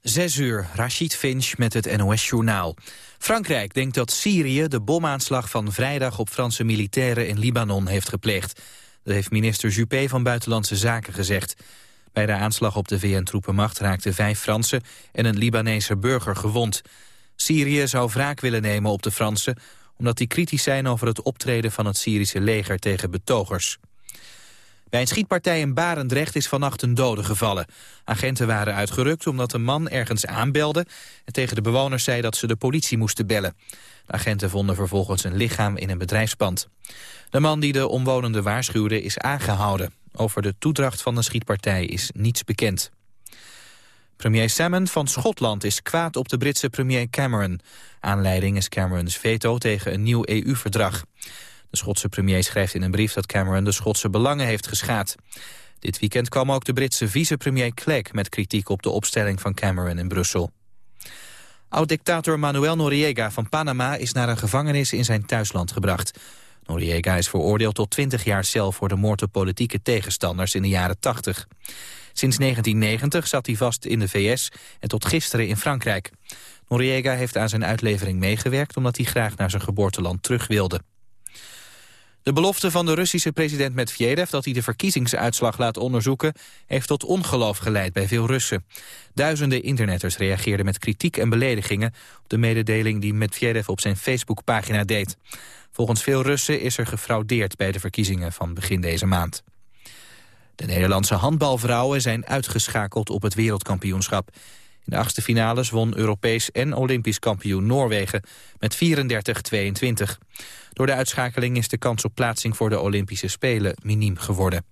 Zes uur, Rashid Finch met het NOS-journaal. Frankrijk denkt dat Syrië de bomaanslag van vrijdag op Franse militairen in Libanon heeft gepleegd. Dat heeft minister Juppé van Buitenlandse Zaken gezegd. Bij de aanslag op de VN-troepenmacht raakten vijf Fransen en een Libanese burger gewond. Syrië zou wraak willen nemen op de Fransen, omdat die kritisch zijn over het optreden van het Syrische leger tegen betogers. Bij een schietpartij in Barendrecht is vannacht een dode gevallen. Agenten waren uitgerukt omdat een man ergens aanbelde... en tegen de bewoners zei dat ze de politie moesten bellen. De agenten vonden vervolgens een lichaam in een bedrijfspand. De man die de omwonenden waarschuwde is aangehouden. Over de toedracht van de schietpartij is niets bekend. Premier Salmon van Schotland is kwaad op de Britse premier Cameron. Aanleiding is Camerons veto tegen een nieuw EU-verdrag. De Schotse premier schrijft in een brief dat Cameron de Schotse belangen heeft geschaad. Dit weekend kwam ook de Britse vicepremier Clegg met kritiek op de opstelling van Cameron in Brussel. Oud-dictator Manuel Noriega van Panama is naar een gevangenis in zijn thuisland gebracht. Noriega is veroordeeld tot 20 jaar cel voor de moord op politieke tegenstanders in de jaren 80. Sinds 1990 zat hij vast in de VS en tot gisteren in Frankrijk. Noriega heeft aan zijn uitlevering meegewerkt omdat hij graag naar zijn geboorteland terug wilde. De belofte van de Russische president Medvedev dat hij de verkiezingsuitslag laat onderzoeken... heeft tot ongeloof geleid bij veel Russen. Duizenden internetters reageerden met kritiek en beledigingen... op de mededeling die Medvedev op zijn Facebookpagina deed. Volgens veel Russen is er gefraudeerd bij de verkiezingen van begin deze maand. De Nederlandse handbalvrouwen zijn uitgeschakeld op het wereldkampioenschap. In de achtste finales won Europees en Olympisch kampioen Noorwegen met 34-22. Door de uitschakeling is de kans op plaatsing voor de Olympische Spelen miniem geworden.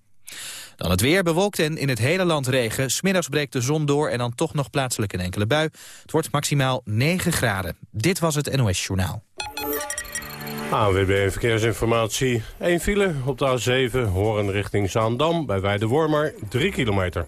Dan het weer bewolkt en in het hele land regen. Smiddags breekt de zon door en dan toch nog plaatselijk een enkele bui. Het wordt maximaal 9 graden. Dit was het NOS Journaal. ANWB Verkeersinformatie. 1 file op de A7, Horen richting Zaandam. Bij Weidewormer, 3 kilometer.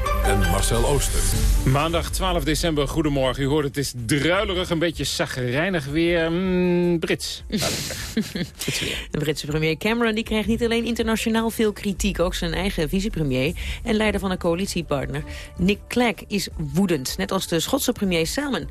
en Marcel Ooster. Maandag 12 december, goedemorgen. U hoort het is druilerig, een beetje zagrijnig weer. Mm, Brits. De Britse premier Cameron die kreeg niet alleen internationaal veel kritiek... ook zijn eigen vicepremier en leider van een coalitiepartner. Nick Clegg is woedend, net als de Schotse premier Salmon.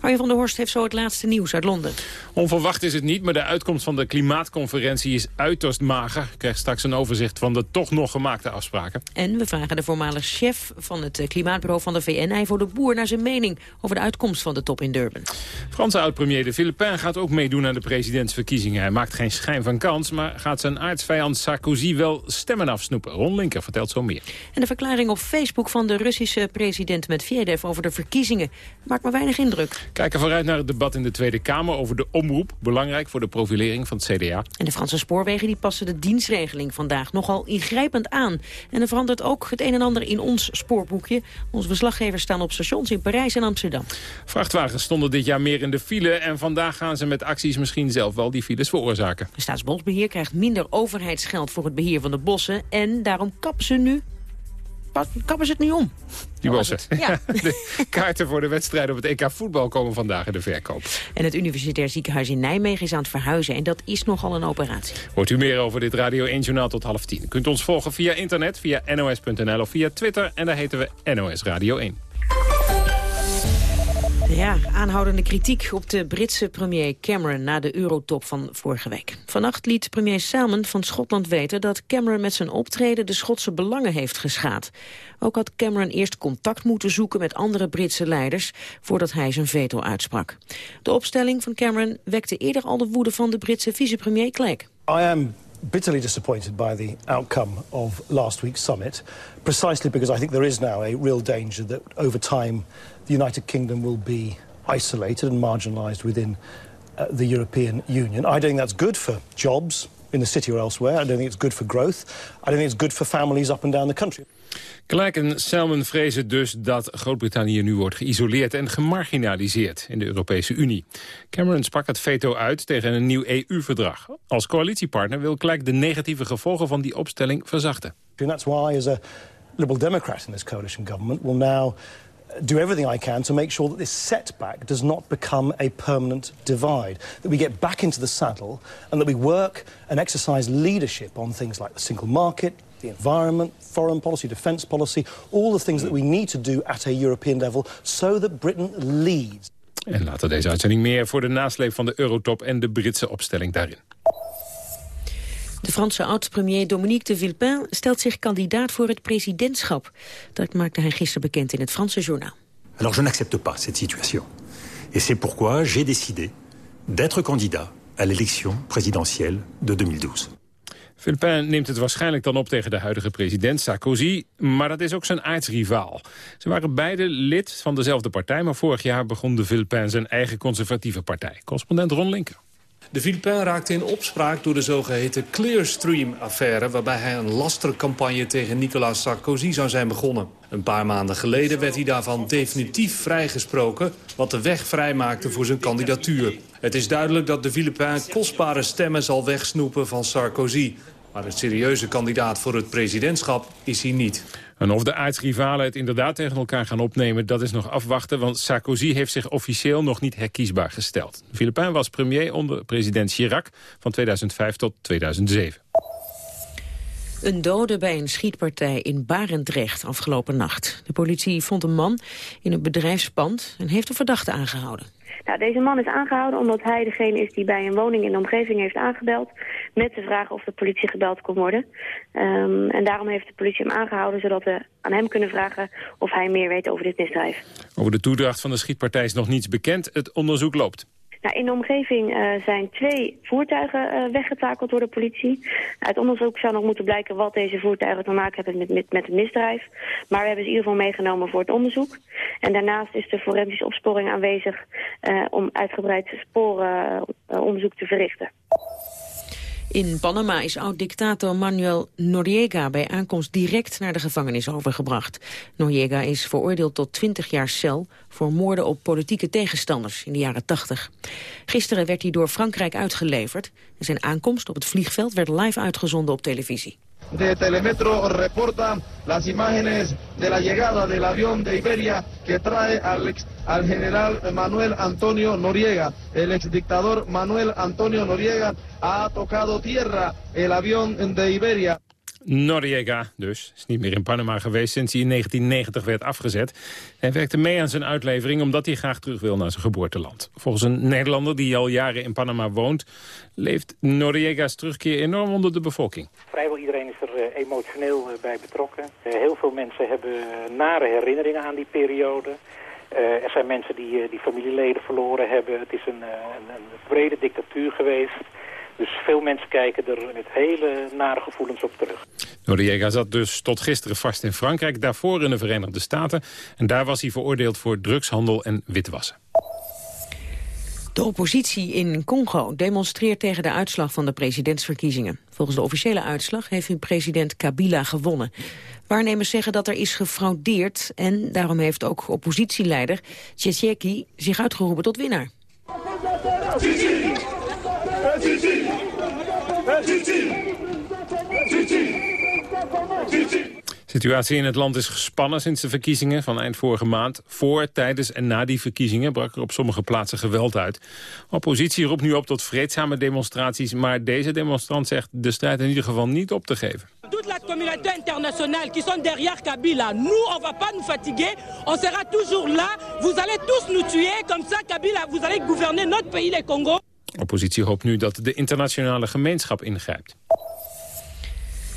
Arjen van der Horst heeft zo het laatste nieuws uit Londen. Onverwacht is het niet, maar de uitkomst van de klimaatconferentie is uiterst mager. Ik krijg straks een overzicht van de toch nog gemaakte afspraken. En we vragen de voormalig chef van het klimaatbureau van de VN... voor de Boer, naar zijn mening over de uitkomst van de top in Durban. Franse oud-premier de Philippin gaat ook meedoen aan de presidentsverkiezingen. Hij maakt geen schijn van kans, maar gaat zijn aardsvijand Sarkozy wel stemmen afsnoepen. Ron Linker vertelt zo meer. En de verklaring op Facebook van de Russische president Medvedev over de verkiezingen maakt maar weinig indruk. Kijken vooruit naar het debat in de Tweede Kamer over de omroep. Belangrijk voor de profilering van het CDA. En de Franse spoorwegen die passen de dienstregeling vandaag nogal ingrijpend aan. En er verandert ook het een en ander in ons Onze verslaggevers staan op stations in Parijs en Amsterdam. Vrachtwagens stonden dit jaar meer in de file... en vandaag gaan ze met acties misschien zelf wel die files veroorzaken. De Staatsbosbeheer krijgt minder overheidsgeld voor het beheer van de bossen... en daarom kappen ze nu kappen ze het nu om. Die bossen. Ja. De kaarten voor de wedstrijden op het EK voetbal komen vandaag in de verkoop. En het Universitair Ziekenhuis in Nijmegen is aan het verhuizen. En dat is nogal een operatie. Hoort u meer over dit Radio 1 Journaal tot half tien. U kunt ons volgen via internet, via nos.nl of via Twitter. En daar heten we NOS Radio 1. Ja, aanhoudende kritiek op de Britse premier Cameron na de eurotop van vorige week. Vannacht liet premier Salmon van Schotland weten dat Cameron met zijn optreden de Schotse belangen heeft geschaad. Ook had Cameron eerst contact moeten zoeken met andere Britse leiders voordat hij zijn veto uitsprak. De opstelling van Cameron wekte eerder al de woede van de Britse vicepremier Clegg. I am bitterly disappointed by the outcome of last week's summit, precisely because I think there is now a real danger that over time the United Kingdom will be isolated and marginalised within uh, the European Union. I don't think that's good for jobs in the city or elsewhere. I don't think it's good for growth. I don't think it's good for families up and down the country. Gelijk en Selman vrezen dus dat Groot-Brittannië nu wordt geïsoleerd en gemarginaliseerd in de Europese Unie. Cameron sprak het veto uit tegen een nieuw EU-verdrag. Als coalitiepartner wil gelijk de negatieve gevolgen van die opstelling verzachten. And that's why as a Liberal Democrat in this coalition government will now do everything I can to make sure that this setback does not become a permanent divide. That we get back into the saddle and that we work and exercise leadership on things like the single market, the environment, foreign policy, defence policy, all the things that we need to do at a European level so that Britain leads. En later deze uitzending meer voor de nasleep van de Eurotop en de Britse opstelling daarin. De Franse oud-premier Dominique de Villepin stelt zich kandidaat voor het presidentschap. Dat maakte hij gisteren bekend in het Franse journaal. Alors je n'accepte pas cette situation. Et c'est pourquoi j'ai décidé d'être candidat à l'élection présidentielle de 2012. Philippin neemt het waarschijnlijk dan op tegen de huidige president Sarkozy, maar dat is ook zijn aardsrivaal. Ze waren beide lid van dezelfde partij, maar vorig jaar begon de Philippin zijn eigen conservatieve partij. Correspondent Ron Linker. De Philippin raakte in opspraak door de zogeheten Clearstream-affaire... waarbij hij een lastercampagne tegen Nicolas Sarkozy zou zijn begonnen. Een paar maanden geleden werd hij daarvan definitief vrijgesproken... wat de weg vrijmaakte voor zijn kandidatuur. Het is duidelijk dat de Philippin kostbare stemmen zal wegsnoepen van Sarkozy. Maar een serieuze kandidaat voor het presidentschap is hij niet. En of de aardsrivalen het inderdaad tegen elkaar gaan opnemen... dat is nog afwachten, want Sarkozy heeft zich officieel nog niet herkiesbaar gesteld. Philippijn was premier onder president Chirac van 2005 tot 2007. Een dode bij een schietpartij in Barendrecht afgelopen nacht. De politie vond een man in een bedrijfspand en heeft een verdachte aangehouden. Nou, deze man is aangehouden omdat hij degene is die bij een woning in de omgeving heeft aangebeld... met de vraag of de politie gebeld kon worden. Um, en daarom heeft de politie hem aangehouden... zodat we aan hem kunnen vragen of hij meer weet over dit misdrijf. Over de toedracht van de schietpartij is nog niets bekend. Het onderzoek loopt. Nou, in de omgeving uh, zijn twee voertuigen uh, weggetakeld door de politie. Uit onderzoek zou nog moeten blijken wat deze voertuigen te maken hebben met, met, met het misdrijf. Maar we hebben ze in ieder geval meegenomen voor het onderzoek. En daarnaast is de forensische opsporing aanwezig uh, om uitgebreid sporenonderzoek te verrichten. In Panama is oud-dictator Manuel Noriega bij aankomst direct naar de gevangenis overgebracht. Noriega is veroordeeld tot 20 jaar cel voor moorden op politieke tegenstanders in de jaren 80. Gisteren werd hij door Frankrijk uitgeleverd en zijn aankomst op het vliegveld werd live uitgezonden op televisie. De Telemetro reporta las imágenes de la llegada del avión de Iberia que trae al, ex, al general Manuel Antonio Noriega. El exdictador Manuel Antonio Noriega ha tocado tierra el avión de Iberia. Noriega dus, is niet meer in Panama geweest sinds hij in 1990 werd afgezet. Hij werkte mee aan zijn uitlevering omdat hij graag terug wil naar zijn geboorteland. Volgens een Nederlander die al jaren in Panama woont... leeft Noriega's terugkeer enorm onder de bevolking. Vrijwel iedereen is er uh, emotioneel uh, bij betrokken. Uh, heel veel mensen hebben nare herinneringen aan die periode. er zijn mensen die, die familieleden verloren hebben. Het is een, een, een brede dictatuur geweest... Dus veel mensen kijken er met hele nare gevoelens op terug. Noriega zat dus tot gisteren vast in Frankrijk, daarvoor in de Verenigde Staten. En daar was hij veroordeeld voor drugshandel en witwassen. De oppositie in Congo demonstreert tegen de uitslag van de presidentsverkiezingen. Volgens de officiële uitslag heeft hun president Kabila gewonnen. Waarnemers zeggen dat er is gefraudeerd en daarom heeft ook oppositieleider Tshisekedi zich uitgeroepen tot winnaar. De situatie in het land is gespannen sinds de verkiezingen van eind vorige maand. Voor, tijdens en na die verkiezingen brak er op sommige plaatsen geweld uit. Oppositie roept nu op tot vreedzame demonstraties... maar deze demonstrant zegt de strijd in ieder geval niet op te geven. Toute communauté internationale qui sont derrière Kabila, nous on va pas nous fatiguer, on sera toujours là, vous allez tous nous tuer, comme ça Kabila, vous allez gouverner notre pays, le Congo. Oppositie hoopt nu dat de internationale gemeenschap ingrijpt.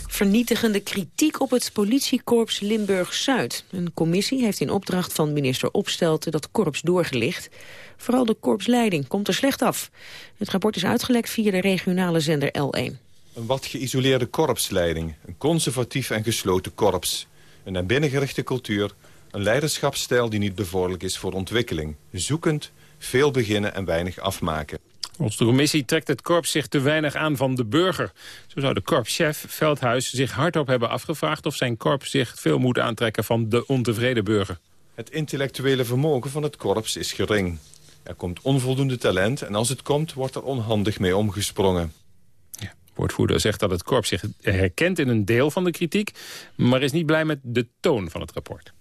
Vernietigende kritiek op het politiekorps Limburg-Zuid. Een commissie heeft in opdracht van minister Opstelten dat korps doorgelicht. Vooral de korpsleiding komt er slecht af. Het rapport is uitgelekt via de regionale zender L1. Een wat geïsoleerde korpsleiding, een conservatief en gesloten korps. Een naar binnen gerichte cultuur, een leiderschapsstijl die niet bevorderlijk is voor ontwikkeling. Zoekend, veel beginnen en weinig afmaken. Volgens de commissie trekt het korps zich te weinig aan van de burger. Zo zou de korpschef Veldhuis zich hardop hebben afgevraagd... of zijn korps zich veel moet aantrekken van de ontevreden burger. Het intellectuele vermogen van het korps is gering. Er komt onvoldoende talent en als het komt wordt er onhandig mee omgesprongen. Ja, woordvoerder zegt dat het korps zich herkent in een deel van de kritiek... maar is niet blij met de toon van het rapport.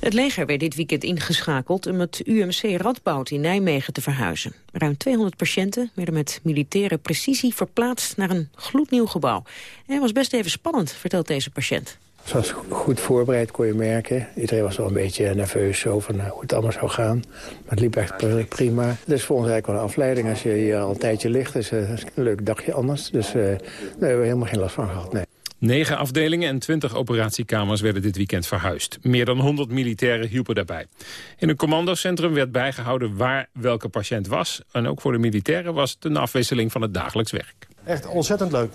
Het leger werd dit weekend ingeschakeld om het UMC Radboud in Nijmegen te verhuizen. Ruim 200 patiënten werden met militaire precisie verplaatst naar een gloednieuw gebouw. Het was best even spannend, vertelt deze patiënt. Het was goed voorbereid, kon je merken. Iedereen was wel een beetje nerveus over uh, hoe het allemaal zou gaan. Maar het liep echt prima. Het is voor ons eigenlijk wel een afleiding. Als je hier al een tijdje ligt, is uh, een leuk dagje anders. Dus uh, daar hebben we helemaal geen last van gehad, nee. Negen afdelingen en twintig operatiekamers werden dit weekend verhuisd. Meer dan 100 militairen hielpen daarbij. In een commandocentrum werd bijgehouden waar welke patiënt was. En ook voor de militairen was het een afwisseling van het dagelijks werk. Echt ontzettend leuk.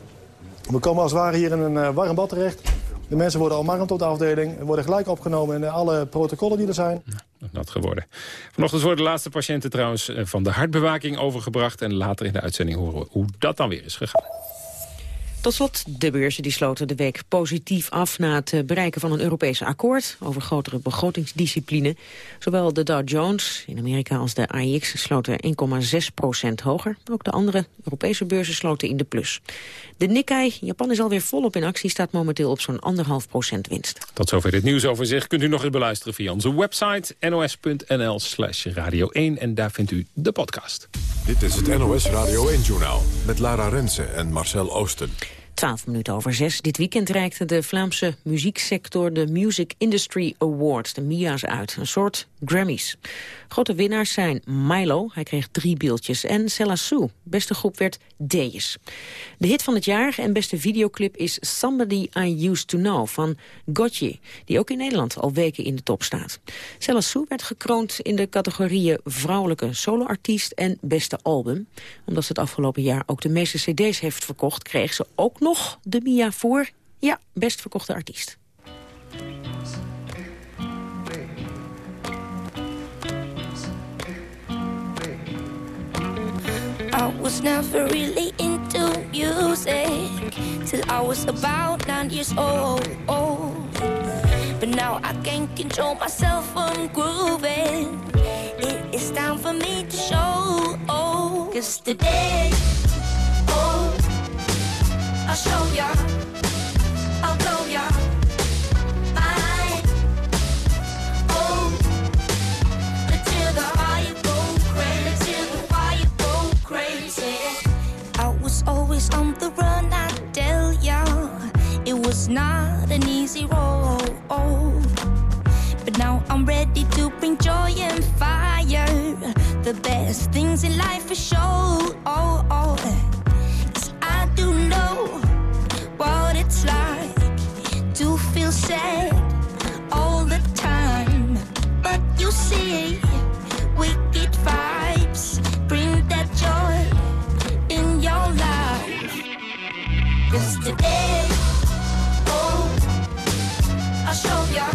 We komen als het ware hier in een uh, warm bad terecht. De mensen worden omarmd op de afdeling. worden gelijk opgenomen in alle protocollen die er zijn. Nou, dat geworden. Vanochtend worden de laatste patiënten trouwens eh, van de hartbewaking overgebracht. En later in de uitzending horen we hoe dat dan weer is gegaan. Tot slot, de beurzen die sloten de week positief af... na het eh, bereiken van een Europees akkoord over grotere begrotingsdiscipline. Zowel de Dow Jones in Amerika als de AIX sloten 1,6 procent hoger. Ook de andere Europese beurzen sloten in de plus. De Nikkei, Japan is alweer volop in actie, staat momenteel op zo'n anderhalf procent winst. Tot zover dit nieuwsoverzicht kunt u nog eens beluisteren via onze website nos.nl slash radio 1 en daar vindt u de podcast. Dit is het NOS Radio 1-journaal met Lara Rensen en Marcel Oosten. 12 minuten over zes. Dit weekend reikte de Vlaamse muzieksector de Music Industry Awards, de MIA's, uit. Een soort Grammys. Grote winnaars zijn Milo, hij kreeg drie beeldjes, en Sella. Beste groep werd Deus. De hit van het jaar en beste videoclip is Somebody I Used To Know van Gotye, die ook in Nederland al weken in de top staat. Sella werd gekroond in de categorieën vrouwelijke soloartiest en beste album. Omdat ze het afgelopen jaar ook de meeste cd's heeft verkocht, kreeg ze ook nog de Mia voor, ja, best verkochte artiest. I was never really into music till I was about nine years old. But now I can't control myself from grooving. It is time for me to show. Cause today, oh, things in life are show. Oh, oh. Cause I do know what it's like to feel sad all the time. But you see, wicked vibes bring that joy in your life. Yesterday, oh, I'll show ya,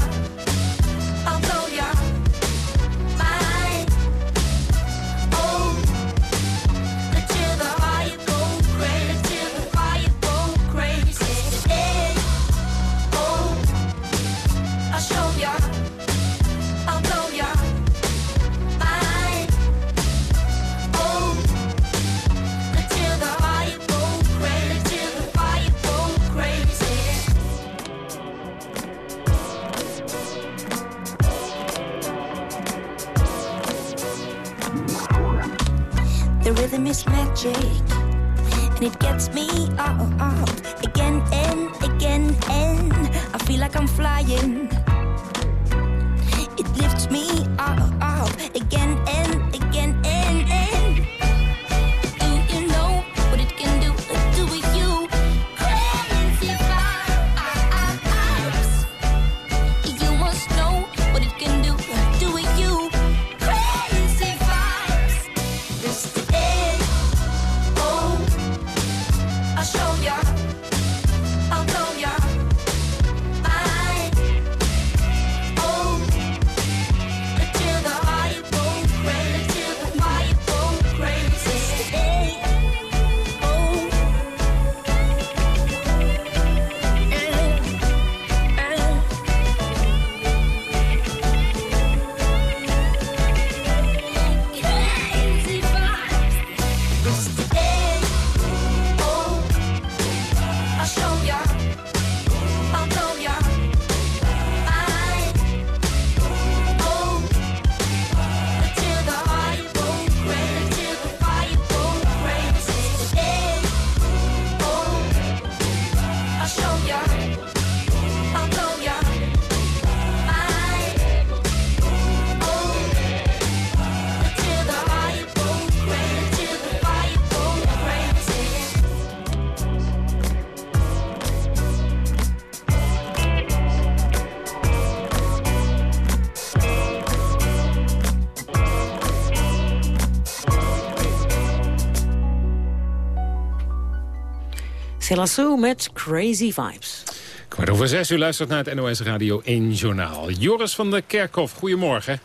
Selassou met Crazy Vibes. Kwart over zes, u luistert naar het NOS Radio 1 Journaal. Joris van der Kerkhof, goedemorgen.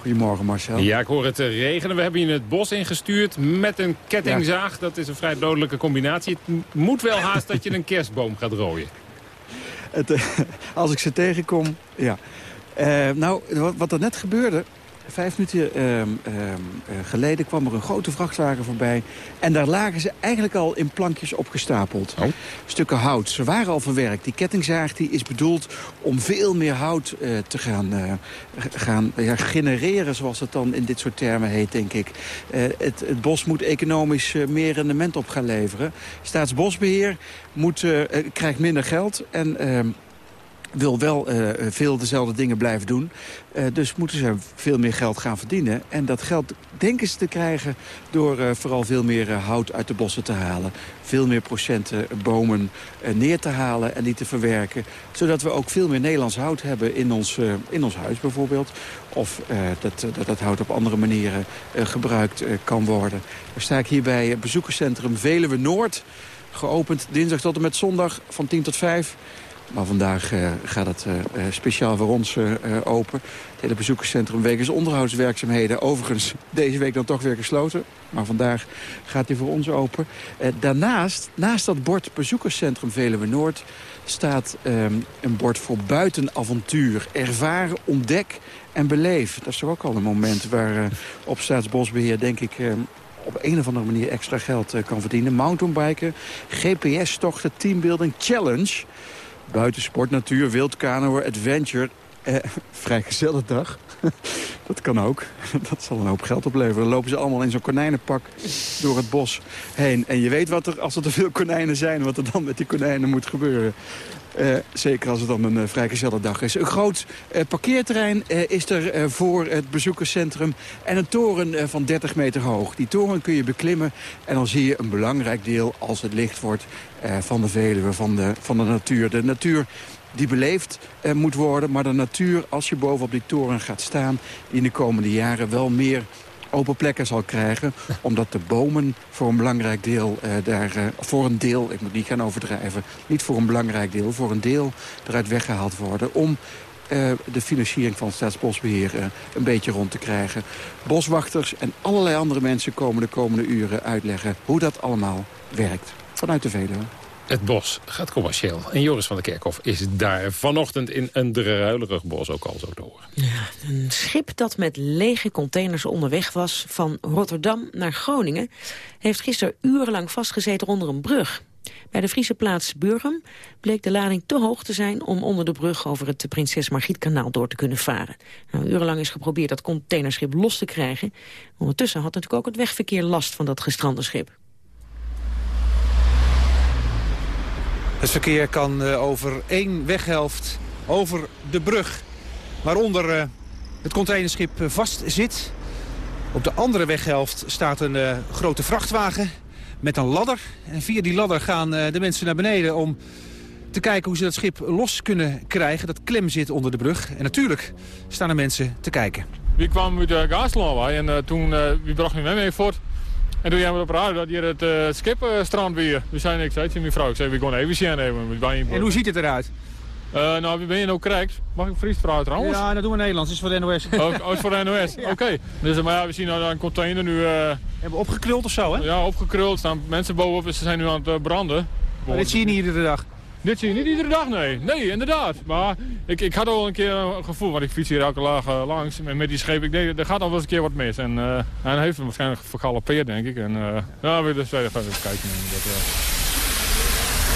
Goedemorgen Marcel. Ja, ik hoor het regenen. We hebben je het bos ingestuurd met een kettingzaag. Dat is een vrij dodelijke combinatie. Het moet wel haast dat je een kerstboom gaat rooien. Het, eh, als ik ze tegenkom, ja. Uh, nou, wat, wat er net gebeurde... Vijf minuten ehm, ehm, eh, geleden kwam er een grote vrachtwagen voorbij. En daar lagen ze eigenlijk al in plankjes opgestapeld. Oh. Stukken hout. Ze waren al verwerkt. Die kettingzaag die is bedoeld om veel meer hout eh, te gaan, eh, gaan ja, genereren... zoals het dan in dit soort termen heet, denk ik. het, het, bos moet economisch meer rendement op gaan leveren. Staatsbosbeheer moet, krijgt minder geld... en ehm, wil wel uh, veel dezelfde dingen blijven doen. Uh, dus moeten ze veel meer geld gaan verdienen. En dat geld denken ze te krijgen door uh, vooral veel meer hout uit de bossen te halen. Veel meer procenten bomen neer te halen en die te verwerken. Zodat we ook veel meer Nederlands hout hebben in ons, in ons huis bijvoorbeeld. Of dat, dat dat hout op andere manieren gebruikt kan worden. Dan sta ik hier bij het bezoekerscentrum Veluwe Noord. Geopend dinsdag tot en met zondag van 10 tot 5. Maar vandaag uh, gaat het uh, speciaal voor ons open. Het hele bezoekerscentrum wegens onderhoudswerkzaamheden. Overigens deze week dan toch weer gesloten. Maar vandaag gaat hij voor ons open. daarnaast, naast dat bord bezoekerscentrum Veluwe Noord... staat um, een bord voor buitenavontuur. Ervaren, ontdek en beleef. Dat is toch ook al een moment waar op Staatsbosbeheer denk ik op een of andere manier extra geld kan verdienen. Mountainbiken, GPS-tochten, teambuilding, challenge... Buitensport, natuur, wildkanoën, adventure. Eh, dag. dat kan ook. Dat zal een hoop geld opleveren. Dan lopen ze allemaal in zo'n konijnenpak door het bos heen. En je weet wat er, als er te veel konijnen zijn, wat er dan met die konijnen moet gebeuren. Uh, zeker als het dan een uh, vrijgezelle dag is. Een groot uh, parkeerterrein is er voor het bezoekerscentrum. En een toren van 30 meter hoog. Die toren kun je beklimmen. En dan zie je een belangrijk deel als het licht wordt van de Veluwe, van de, van de natuur. De natuur die beleefd moet worden. Maar de natuur, als je boven op die toren gaat staan... die in de komende jaren wel meer open plekken zal krijgen. Omdat de bomen voor een belangrijk deel uh, daar... Uh, voor een deel, ik moet niet gaan overdrijven... niet voor een belangrijk deel, voor een deel eruit weggehaald worden... om uh, de financiering van Staatsbosbeheer een beetje rond te krijgen. Boswachters en allerlei andere mensen komen de komende uren uitleggen... hoe dat allemaal werkt. Vanuit de Veluwe. Het bos gaat commercieel. En Joris van der Kerkhof is daar vanochtend in een druilerig bos ook al zo te horen. Ja, een schip dat met lege containers onderweg was van Rotterdam naar Groningen... heeft gisteren urenlang vastgezeten onder een brug. Bij de Friese plaats Burgum bleek de lading te hoog te zijn... om onder de brug over het Prinses Margrietkanaal door te kunnen varen. Nou, urenlang is geprobeerd dat containerschip los te krijgen. Ondertussen had natuurlijk ook het wegverkeer last van dat gestrande schip. Het verkeer kan uh, over één weghelft over de brug. Waaronder uh, het containerschip uh, vast zit. Op de andere weghelft staat een grote vrachtwagen met een ladder. En via die ladder gaan de mensen naar beneden om te kijken hoe ze dat schip los kunnen krijgen. Dat klem zit onder de brug. En natuurlijk staan er mensen te kijken. We kwamen uit de Gaaslaan en toen wie bracht me mee voort. En toen hebben we op radio dat hier het uh, skipstrand weer. We zijn ik zei tegen mijn vrouw, ik zei we gaan even zien nemen. En hoe ziet het eruit? Uh, nou, wie ben je nou correct? Mag ik Fries praten trouwens? Ja, dat doen we Nederlands. Is voor de NOS. Oh, oh is voor de NOS. ja. Oké. Okay. Dus, maar ja, we zien nou een container nu... Uh... Hebben opgekruld of zo, hè? Ja, opgekruld. Er staan mensen bovenop, dus ze zijn nu aan het branden. Maar dit zie je niet iedere dag? Dit zie je niet iedere dag, nee. Nee, inderdaad. Maar ik, ik had al een keer een gevoel, want ik fiets hier elke laag uh, langs. En met die scheep, ik denk, er gaat al wel eens een keer wat mis. En, en hij heeft hem waarschijnlijk vergalopeerd, denk ik. En uh, ja, we dus even kijken. Dat,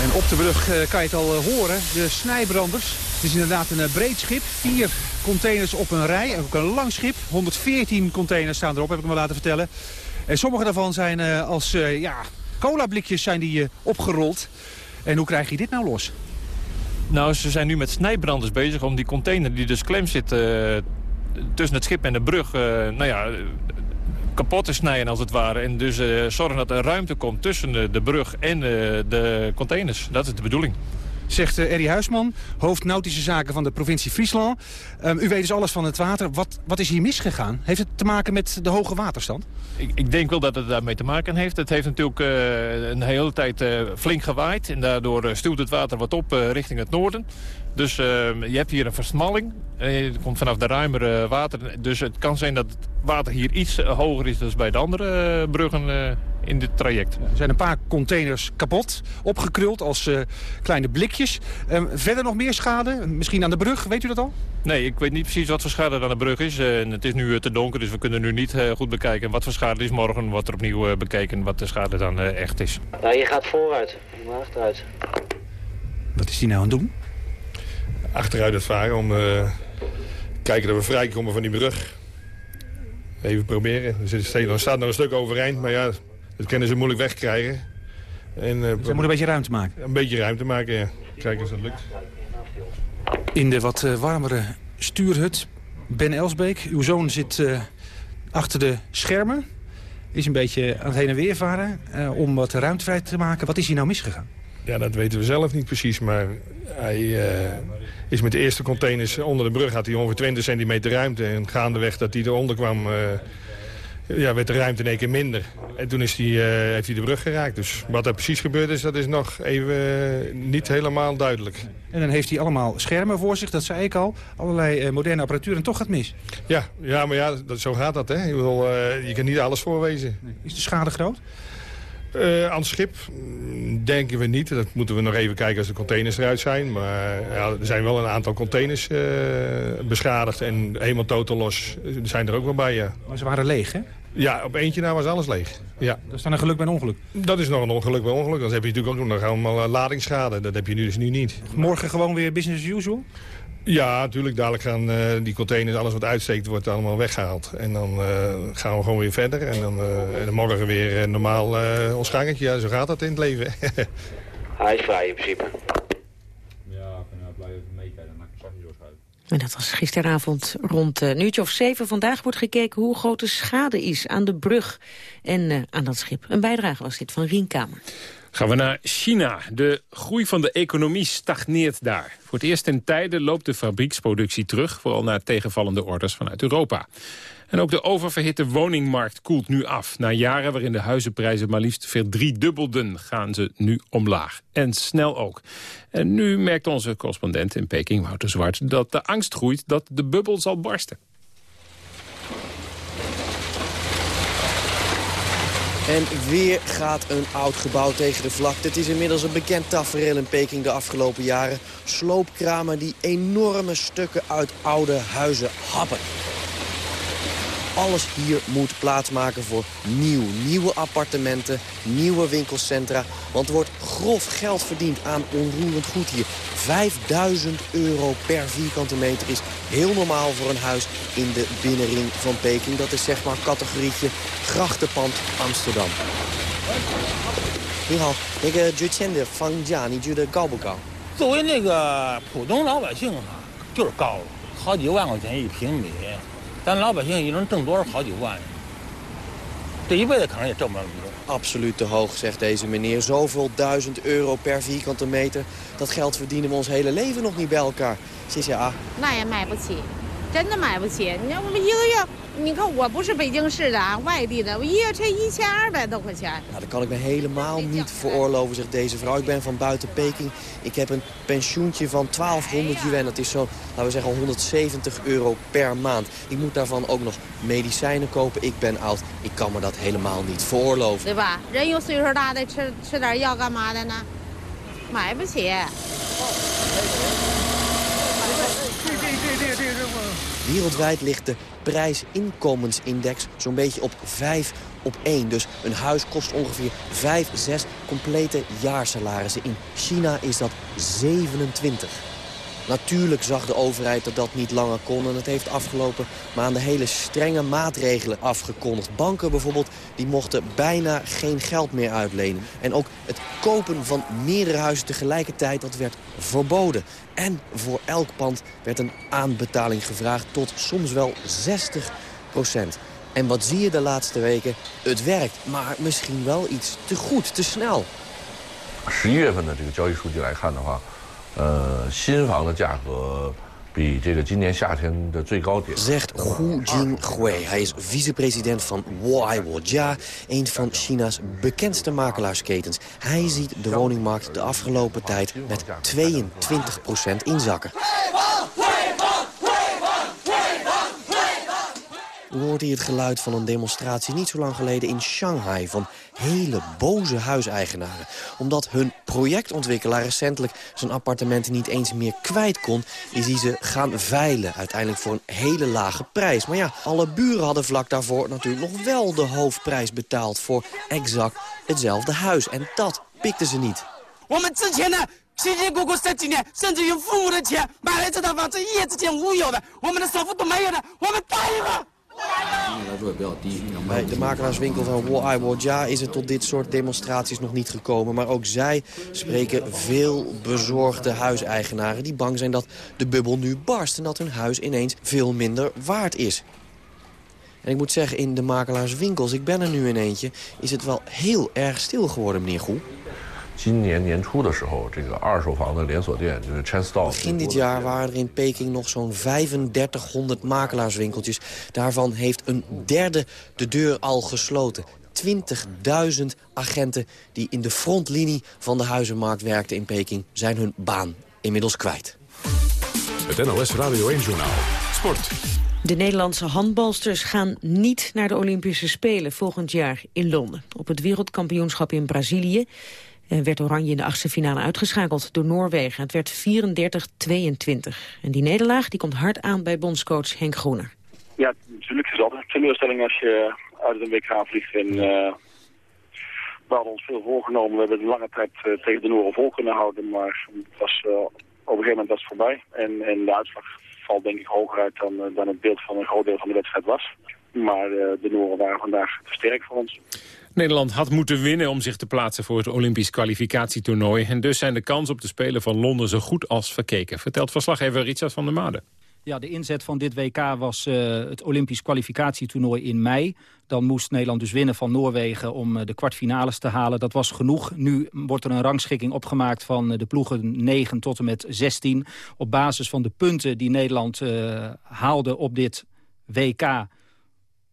en op de brug kan je het al horen, de snijbranders. Het is inderdaad een breed schip, vier containers op een rij. Ook een lang schip, 114 containers staan erop, heb ik me laten vertellen. En sommige daarvan zijn als ja, colablikjes zijn die, opgerold. En hoe krijg je dit nou los? Nou, ze zijn nu met snijbranders bezig om die container die dus klem zit uh, tussen het schip en de brug, uh, nou ja, kapot te snijden als het ware. En dus uh, zorgen dat er ruimte komt tussen de, de brug en de containers. Dat is de bedoeling. Zegt uh, Eddie Huisman, hoofd nautische zaken van de provincie Friesland. Um, u weet dus alles van het water. Wat, wat is hier misgegaan? Heeft het te maken met de hoge waterstand? Ik, ik denk wel dat het daarmee te maken heeft. Het heeft natuurlijk uh, een hele tijd uh, flink gewaaid. En daardoor stuwt het water wat op richting het noorden. Dus je hebt hier een versmalling. Het komt vanaf de ruimere water. Dus het kan zijn dat het water hier iets hoger is dan bij de andere bruggen in dit traject. Er zijn een paar containers kapot, opgekruld als uh, kleine blikjes. Uh, verder nog meer schade? Misschien aan de brug, weet u dat al? Nee, ik weet niet precies wat voor schade er aan de brug is. Uh, en het is nu te donker, dus we kunnen nu niet goed bekijken wat voor schade is. Morgen wordt er opnieuw bekeken wat de schade dan echt is. Nou, je gaat vooruit, maar achteruit. Wat is die nou aan het doen? Achteruit het varen om te kijken dat we vrijkomen van die brug. Even proberen. Er staat nog een stuk overeind, maar ja, dat kunnen ze moeilijk wegkrijgen. En, uh, ze moeten een beetje ruimte maken? Een beetje ruimte maken, ja. Kijken of dat lukt. In de wat uh, warmere stuurhut, Ben Elsbeek. Uw zoon zit uh, achter de schermen. Is een beetje aan het heen en weer varen om wat ruimte vrij te maken. Wat is hier nou misgegaan? Ja, dat weten we zelf niet precies, maar hij is met de eerste containers onder de brug... had hij ongeveer 20 centimeter ruimte. En gaandeweg dat hij eronder kwam ja, werd de ruimte in één keer minder. En toen is die, uh, heeft hij de brug geraakt. Dus wat er precies gebeurd is, dat is nog even uh, niet helemaal duidelijk. En dan heeft hij allemaal schermen voor zich, dat zei ik al. Allerlei uh, moderne apparatuur en toch gaat mis. Ja, ja maar ja, dat, zo gaat dat. Hè. Ik bedoel, je kan niet alles voorwezen. Nee. Is de schade groot? Aan het schip mm, denken we niet. Dat moeten we nog even kijken als de containers eruit zijn. Maar ja, er zijn wel een aantal containers beschadigd. En helemaal totaal los zijn er ook wel bij, ja. Maar ze waren leeg, hè? Ja, op eentje na was alles leeg. Ja. Dat is dan een geluk bij een ongeluk? Dat is nog een ongeluk bij ongeluk. Dan heb je natuurlijk ook nog allemaal ladingsschade. Dat heb je nu dus nu niet. Morgen gewoon weer business as usual? Ja, natuurlijk. Dadelijk gaan uh, die containers, alles wat uitsteekt, wordt allemaal weggehaald. En dan uh, gaan we gewoon weer verder. En dan, uh, en dan morgen weer normaal ons gangetje. Ja, zo gaat dat in het leven. Hij is vrij in principe. En dat was gisteravond rond een uurtje of zeven. Vandaag wordt gekeken hoe groot de schade is aan de brug en uh, aan dat schip. Een bijdrage was dit van Rienkamer. Gaan we naar China. De groei van de economie stagneert daar. Voor het eerst in tijden loopt de fabrieksproductie terug... vooral naar tegenvallende orders vanuit Europa. En ook de oververhitte woningmarkt koelt nu af. Na jaren waarin de huizenprijzen maar liefst verdriedubbelden... gaan ze nu omlaag. En snel ook. En nu merkt onze correspondent in Peking, Wouter Zwart... dat de angst groeit dat de bubbel zal barsten. En weer gaat een oud gebouw tegen de vlakte. Het is inmiddels een bekend tafereel in Peking de afgelopen jaren. Sloopkramen die enorme stukken uit oude huizen happen. Alles hier moet plaatsmaken voor nieuw. Nieuwe appartementen, nieuwe winkelcentra. Want er wordt grof geld verdiend aan onroerend goed hier. 5000 euro per vierkante meter is heel normaal voor een huis in de binnenring van Peking. Dat is zeg maar categorietje grachtenpand Amsterdam. 你好，那个之前的房价你觉得高不高？作为那个普通老百姓啊，就是高了，好几万块钱一平米。 咱老百姓一能挣多少好几万，这一辈子可能也挣不了那么多。 Absoluut te hoog, zegt deze meneer. Zoveel duizend euro per vierkante meter. Dat geld verdienen we ons hele leven nog niet bij elkaar. CCA. 那也买不起， 真的买不起。你看我们一个月，你看我不是北京市的啊，外地的，我一月才一千二百多块钱。 Nou, dat kan ik me helemaal niet veroorloven, zegt deze vrouw. Ik ben van buiten Peking. Ik heb een pensioentje van 1200 yuan. Dat is zo, laten we zeggen, 170 euro per maand. Ik moet daarvan ook nog medicijnen kopen. Ik ben oud. Ik kan me dat helemaal niet veroorloven. 对吧？人有岁数大的吃吃点药干嘛的呢？买不起。 Wereldwijd ligt de prijs-inkomensindex zo'n beetje op 5 op 1. Dus een huis kost ongeveer 5, 6 complete jaarsalarissen. In China is dat 27. Natuurlijk zag de overheid dat dat niet langer kon... en het heeft afgelopen maanden hele strenge maatregelen afgekondigd. Banken bijvoorbeeld die mochten bijna geen geld meer uitlenen. En ook het kopen van meerdere huizen tegelijkertijd, dat werd verboden. En voor elk pand werd een aanbetaling gevraagd tot soms wel 60 procent. En wat zie je de laatste weken? Het werkt, maar misschien wel iets te goed, te snel. 十一月份的这个交易数据来看的话， 呃，新房的价格比这个今年夏天的最高点。 Zegt Hu Jinghui. Hij is vicepresident van Wai Wojia, een van China's bekendste makelaarsketens. Hij ziet de woningmarkt de afgelopen tijd met 22 inzakken. U hoort hier het geluid van een demonstratie niet zo lang geleden in Shanghai... van hele boze huiseigenaren. Omdat hun projectontwikkelaar recentelijk zijn appartementen niet eens meer kwijt kon... is hij ze gaan veilen, uiteindelijk voor een hele lage prijs. Maar ja, alle buren hadden vlak daarvoor natuurlijk nog wel de hoofdprijs betaald... voor exact hetzelfde huis. En dat pikten ze niet. 我 bij de makelaarswinkel van Wall Iwaja is het tot dit soort demonstraties nog niet gekomen. Maar ook zij spreken veel bezorgde huiseigenaren die bang zijn dat de bubbel nu barst... en dat hun huis ineens veel minder waard is. En ik moet zeggen, in de makelaarswinkels, ik ben er nu in eentje... is het wel heel erg stil geworden, meneer Goe. 今年年初的时候，这个二手房的连锁店就是 Chancellor。 Begin dit jaar waren er in Peking nog zo'n 3500 makelaarswinkeltjes. Daarvan heeft een derde de deur al gesloten. 20.000 agenten die in de frontlinie van de huizenmarkt werkten in Peking... zijn hun baan inmiddels kwijt. Het NOS Radio 1-journaal. Sport. De Nederlandse handbalsters gaan niet naar de Olympische Spelen volgend jaar in Londen. Op het wereldkampioenschap in Brazilië eh, werd Oranje in de achtste finale uitgeschakeld door Noorwegen. Het werd 34-22. En die nederlaag die komt hard aan bij bondscoach Henk Groener. Ja, natuurlijk is altijd een teleurstelling als je uit een WK vliegt. En, eh, we hadden ons veel voorgenomen. We hebben het lange tijd eh, tegen de Noorden vol kunnen houden. Maar het was, eh, op een gegeven moment was het voorbij. En, en de uitslag valt denk ik hoger uit dan, dan het beeld van een groot deel van de wedstrijd was. Maar de Noorden waren vandaag te sterk voor ons. Nederland had moeten winnen om zich te plaatsen voor het Olympisch kwalificatietoernooi. En dus zijn de kans op de Spelen van Londen zo goed als verkeken. Vertelt verslaggever Richard van der Made. Ja, de inzet van dit WK was uh, het Olympisch kwalificatietoernooi in mei. Dan moest Nederland dus winnen van Noorwegen om uh, de kwartfinales te halen. Dat was genoeg. Nu wordt er een rangschikking opgemaakt van uh, de ploegen 9 tot en met 16. Op basis van de punten die Nederland haalde op dit WK...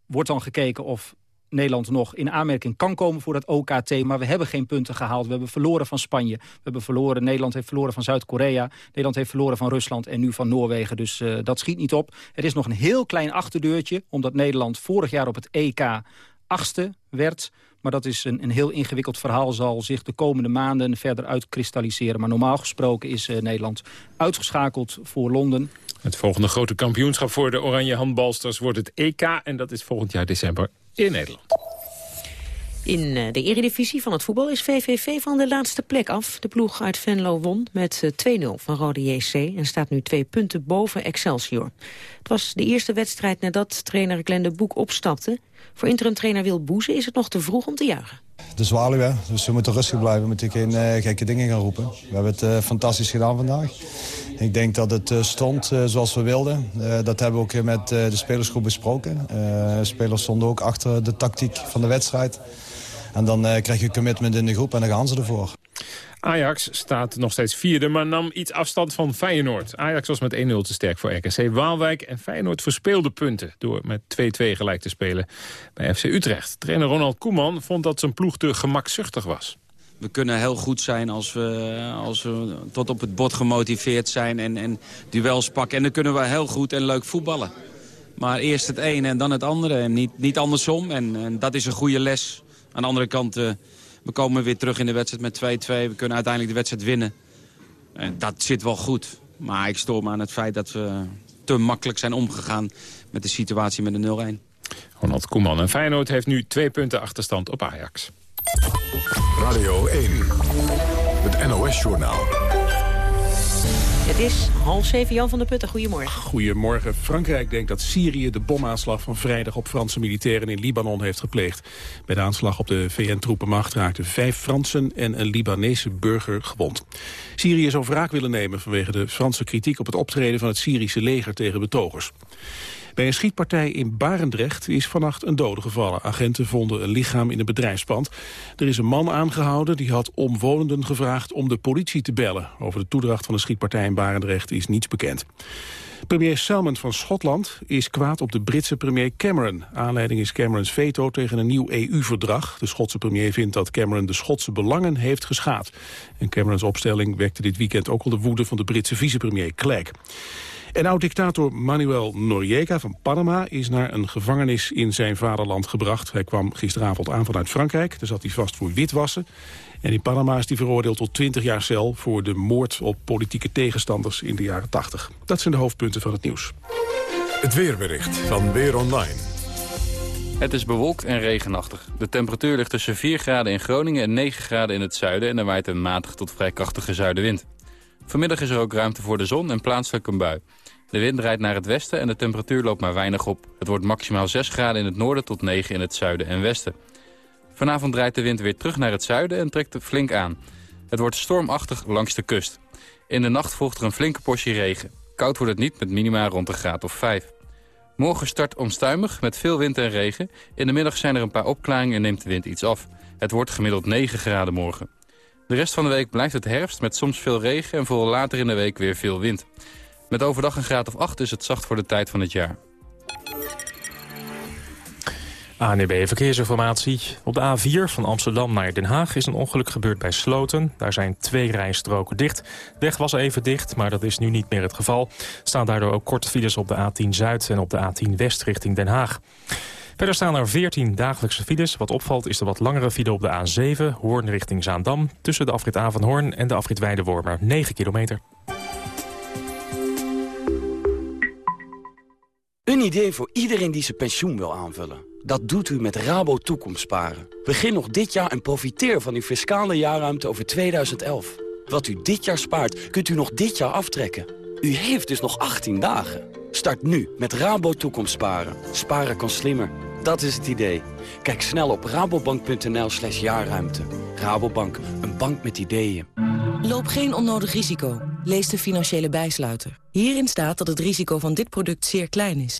wordt dan gekeken of Nederland nog in aanmerking kan komen voor dat OKT. Maar we hebben geen punten gehaald. We hebben verloren van Spanje. We hebben verloren, Nederland heeft verloren van Zuid-Korea. Nederland heeft verloren van Rusland en nu van Noorwegen. Dus uh, dat schiet niet op. Er is nog een heel klein achterdeurtje. Omdat Nederland vorig jaar op het EK achtste werd. Maar dat is een, een heel ingewikkeld verhaal. Zal zich de komende maanden verder uitkristalliseren. Maar normaal gesproken is uh, Nederland uitgeschakeld voor Londen. Het volgende grote kampioenschap voor de Oranje handbalsters wordt het EK. En dat is volgend jaar december in Nederland. In de eredivisie van het voetbal is VVV van de laatste plek af. De ploeg uit Venlo won met 2-0 van Rode JC en staat nu twee punten boven Excelsior. Het was de eerste wedstrijd nadat trainer Glenn Boek opstapte. Voor interim-trainer Wil Boeze is het nog te vroeg om te juichen. De zwaluw, dus we moeten rustig blijven. We moeten geen uh, gekke dingen gaan roepen. We hebben het uh, fantastisch gedaan vandaag. Ik denk dat het uh, stond zoals we wilden. dat hebben we ook met de spelersgroep besproken. spelers stonden ook achter de tactiek van de wedstrijd. En dan krijg je commitment in de groep en dan gaan ze ervoor. Ajax staat nog steeds vierde, maar nam iets afstand van Feyenoord. Ajax was met 1-0 te sterk voor RKC Waalwijk... en Feyenoord verspeelde punten door met 2-2 gelijk te spelen bij FC Utrecht. Trainer Ronald Koeman vond dat zijn ploeg te gemakzuchtig was. We kunnen heel goed zijn als we, als we tot op het bord gemotiveerd zijn en, en duels pakken. En dan kunnen we heel goed en leuk voetballen. Maar eerst het ene en dan het andere en niet, niet andersom. En, en dat is een goede les. Aan de andere kant... Uh, we komen weer terug in de wedstrijd met 2-2. We kunnen uiteindelijk de wedstrijd winnen. En dat zit wel goed. Maar ik stoor me aan het feit dat we te makkelijk zijn omgegaan met de situatie met de 0-1. Ronald Koeman en Feyenoord heeft nu twee punten achterstand op Ajax. Radio 1, het NOS-journaal. Het is half zeven, Jan van der Putten. Goedemorgen. Goedemorgen. Frankrijk denkt dat Syrië de bomaanslag van vrijdag op Franse militairen in Libanon heeft gepleegd. Bij de aanslag op de VN-troepenmacht raakten vijf Fransen en een Libanese burger gewond. Syrië zou wraak willen nemen vanwege de Franse kritiek op het optreden van het Syrische leger tegen betogers. Bij een schietpartij in Barendrecht is vannacht een dode gevallen. Agenten vonden een lichaam in een bedrijfspand. Er is een man aangehouden die had omwonenden gevraagd om de politie te bellen. Over de toedracht van de schietpartij in Barendrecht is niets bekend. Premier Salmond van Schotland is kwaad op de Britse premier Cameron. Aanleiding is Camerons veto tegen een nieuw EU-verdrag. De Schotse premier vindt dat Cameron de Schotse belangen heeft geschaad. En Camerons opstelling wekte dit weekend ook al de woede van de Britse vicepremier Clegg. En oud-dictator Manuel Noriega van Panama is naar een gevangenis in zijn vaderland gebracht. Hij kwam gisteravond aan vanuit Frankrijk. Daar zat hij vast voor witwassen. En in Panama is hij veroordeeld tot 20 jaar cel... voor de moord op politieke tegenstanders in de jaren 80. Dat zijn de hoofdpunten van het nieuws. Het weerbericht van Weer Online. Het is bewolkt en regenachtig. De temperatuur ligt tussen 4 graden in Groningen en 9 graden in het zuiden... en er waait een matig tot vrij krachtige zuidenwind. Vanmiddag is er ook ruimte voor de zon en plaatselijk een bui. De wind draait naar het westen en de temperatuur loopt maar weinig op. Het wordt maximaal 6 graden in het noorden tot 9 in het zuiden en westen. Vanavond draait de wind weer terug naar het zuiden en trekt flink aan. Het wordt stormachtig langs de kust. In de nacht volgt er een flinke portie regen. Koud wordt het niet met minima rond een graad of 5. Morgen start onstuimig met veel wind en regen. In de middag zijn er een paar opklaringen en neemt de wind iets af. Het wordt gemiddeld 9 graden morgen. De rest van de week blijft het herfst met soms veel regen en vooral later in de week weer veel wind. Met overdag een graad of 8 is het zacht voor de tijd van het jaar. ANB e Verkeersinformatie. Op de A4 van Amsterdam naar Den Haag is een ongeluk gebeurd bij Sloten. Daar zijn twee rijstroken dicht. De weg was even dicht, maar dat is nu niet meer het geval. Staan daardoor ook korte files op de A10 Zuid en op de A10 West richting Den Haag. Verder staan er 14 dagelijkse files. Wat opvalt is de wat langere file op de A7, Hoorn richting Zaandam... tussen de afrit Avanhoorn en de afrit Weidewormer, 9 kilometer. Een idee voor iedereen die zijn pensioen wil aanvullen. Dat doet u met Rabo Toekomstsparen. Begin nog dit jaar en profiteer van uw fiscale jaarruimte over 2011. Wat u dit jaar spaart, kunt u nog dit jaar aftrekken. U heeft dus nog 18 dagen. Start nu met Rabo Toekomstsparen. Sparen kan slimmer. Dat is het idee. Kijk snel op rabobank.nl slash jaarruimte. Rabobank, een bank met ideeën. Loop geen onnodig risico. Lees de financiële bijsluiter. Hierin staat dat het risico van dit product zeer klein is.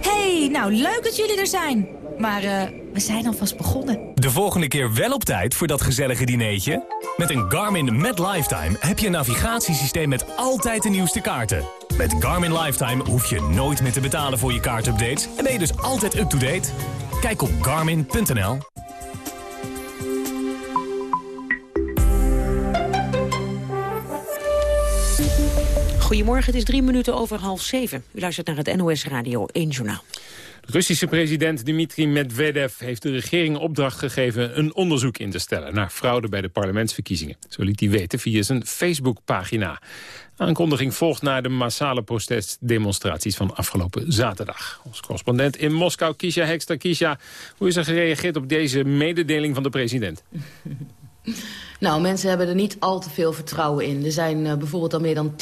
Hey, nou leuk dat jullie er zijn. Maar uh, we zijn alvast begonnen. De volgende keer wel op tijd voor dat gezellige dineetje? Met een Garmin Met Lifetime heb je een navigatiesysteem met altijd de nieuwste kaarten. Met Garmin Lifetime hoef je nooit meer te betalen voor je kaartupdates... en ben je dus altijd up-to-date. Kijk op garmin.nl. Goedemorgen, het is drie minuten over half zeven. U luistert naar het NOS Radio 1 Journaal. De Russische president Dmitri Medvedev heeft de regering opdracht gegeven een onderzoek in te stellen naar fraude bij de parlementsverkiezingen. Zo liet hij weten via zijn Facebookpagina. Aankondiging volgt na de massale protestdemonstraties van afgelopen zaterdag. Ons correspondent in Moskou, Kisha Hekster. Kisha, hoe is er gereageerd op deze mededeling van de president? Nou, mensen hebben er niet al te veel vertrouwen in. Er zijn uh, bijvoorbeeld al meer dan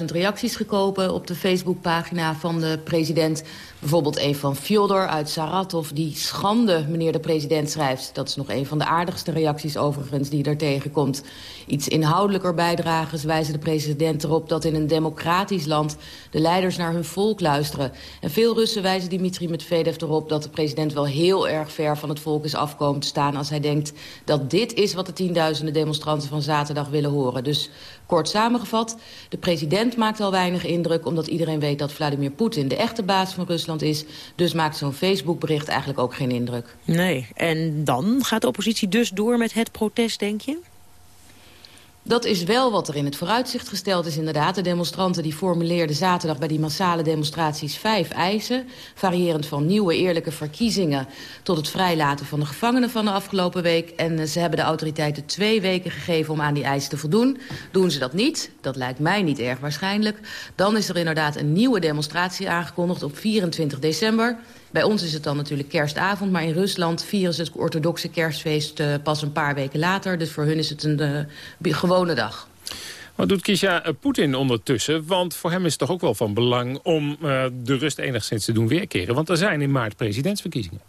10.000 reacties gekomen... op de Facebookpagina van de president. Bijvoorbeeld een van Fyodor uit Saratov... die schande, meneer de president, schrijft. Dat is nog een van de aardigste reacties overigens die er tegenkomt. Iets inhoudelijker bijdragers wijzen de president erop... dat in een democratisch land de leiders naar hun volk luisteren. En veel Russen wijzen Dimitri Medvedev erop... dat de president wel heel erg ver van het volk is afkomen te staan... als hij denkt dat dit is wat de tienduizenden demonstranten van zaterdag willen horen. Dus kort samengevat, de president maakt al weinig indruk... omdat iedereen weet dat Vladimir Poetin de echte baas van Rusland is. Dus maakt zo'n Facebook-bericht eigenlijk ook geen indruk. Nee, en dan gaat de oppositie dus door met het protest, denk je? Dat is wel wat er in het vooruitzicht gesteld is inderdaad. De demonstranten die formuleerden zaterdag bij die massale demonstraties vijf eisen. Variërend van nieuwe eerlijke verkiezingen tot het vrijlaten van de gevangenen van de afgelopen week. En eh, ze hebben de autoriteiten twee weken gegeven om aan die eisen te voldoen. Doen ze dat niet, dat lijkt mij niet erg waarschijnlijk. Dan is er inderdaad een nieuwe demonstratie aangekondigd op 24 december. Bij ons is het dan natuurlijk kerstavond, maar in Rusland vieren ze het orthodoxe kerstfeest uh, pas een paar weken later. Dus voor hun is het een uh, gewone dag. Wat doet Kisha uh, Poetin ondertussen? Want voor hem is het toch ook wel van belang om de rust enigszins te doen weerkeren. Want er zijn in maart presidentsverkiezingen.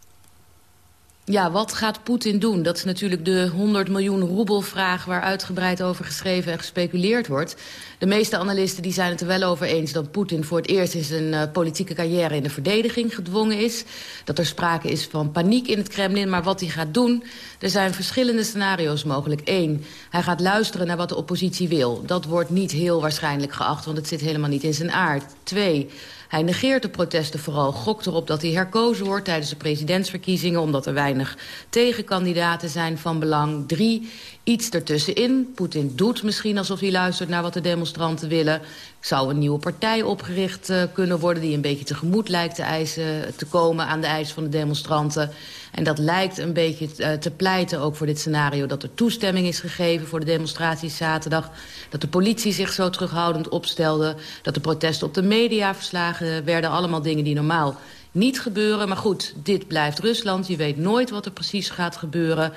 Ja, wat gaat Poetin doen? Dat is natuurlijk de 100 miljoen roebelvraag... waar uitgebreid over geschreven en gespeculeerd wordt. De meeste analisten die zijn het er wel over eens... dat Poetin voor het eerst in zijn uh, politieke carrière in de verdediging gedwongen is. Dat er sprake is van paniek in het Kremlin. Maar wat hij gaat doen, er zijn verschillende scenario's mogelijk. Eén, hij gaat luisteren naar wat de oppositie wil. Dat wordt niet heel waarschijnlijk geacht, want het zit helemaal niet in zijn aard. Twee, hij negeert de protesten vooral, gokt erop dat hij herkozen wordt tijdens de presidentsverkiezingen... omdat er weinig tegenkandidaten zijn van belang. Drie, iets ertussenin. Poetin doet misschien alsof hij luistert naar wat de demonstranten willen. Zou een nieuwe partij opgericht uh, kunnen worden... die een beetje tegemoet lijkt te, eisen, te komen aan de eisen van de demonstranten. En dat lijkt een beetje uh, te pleiten ook voor dit scenario... dat er toestemming is gegeven voor de demonstraties zaterdag. Dat de politie zich zo terughoudend opstelde. Dat de protesten op de media verslagen werden. Allemaal dingen die normaal niet gebeuren. Maar goed, dit blijft Rusland. Je weet nooit wat er precies gaat gebeuren.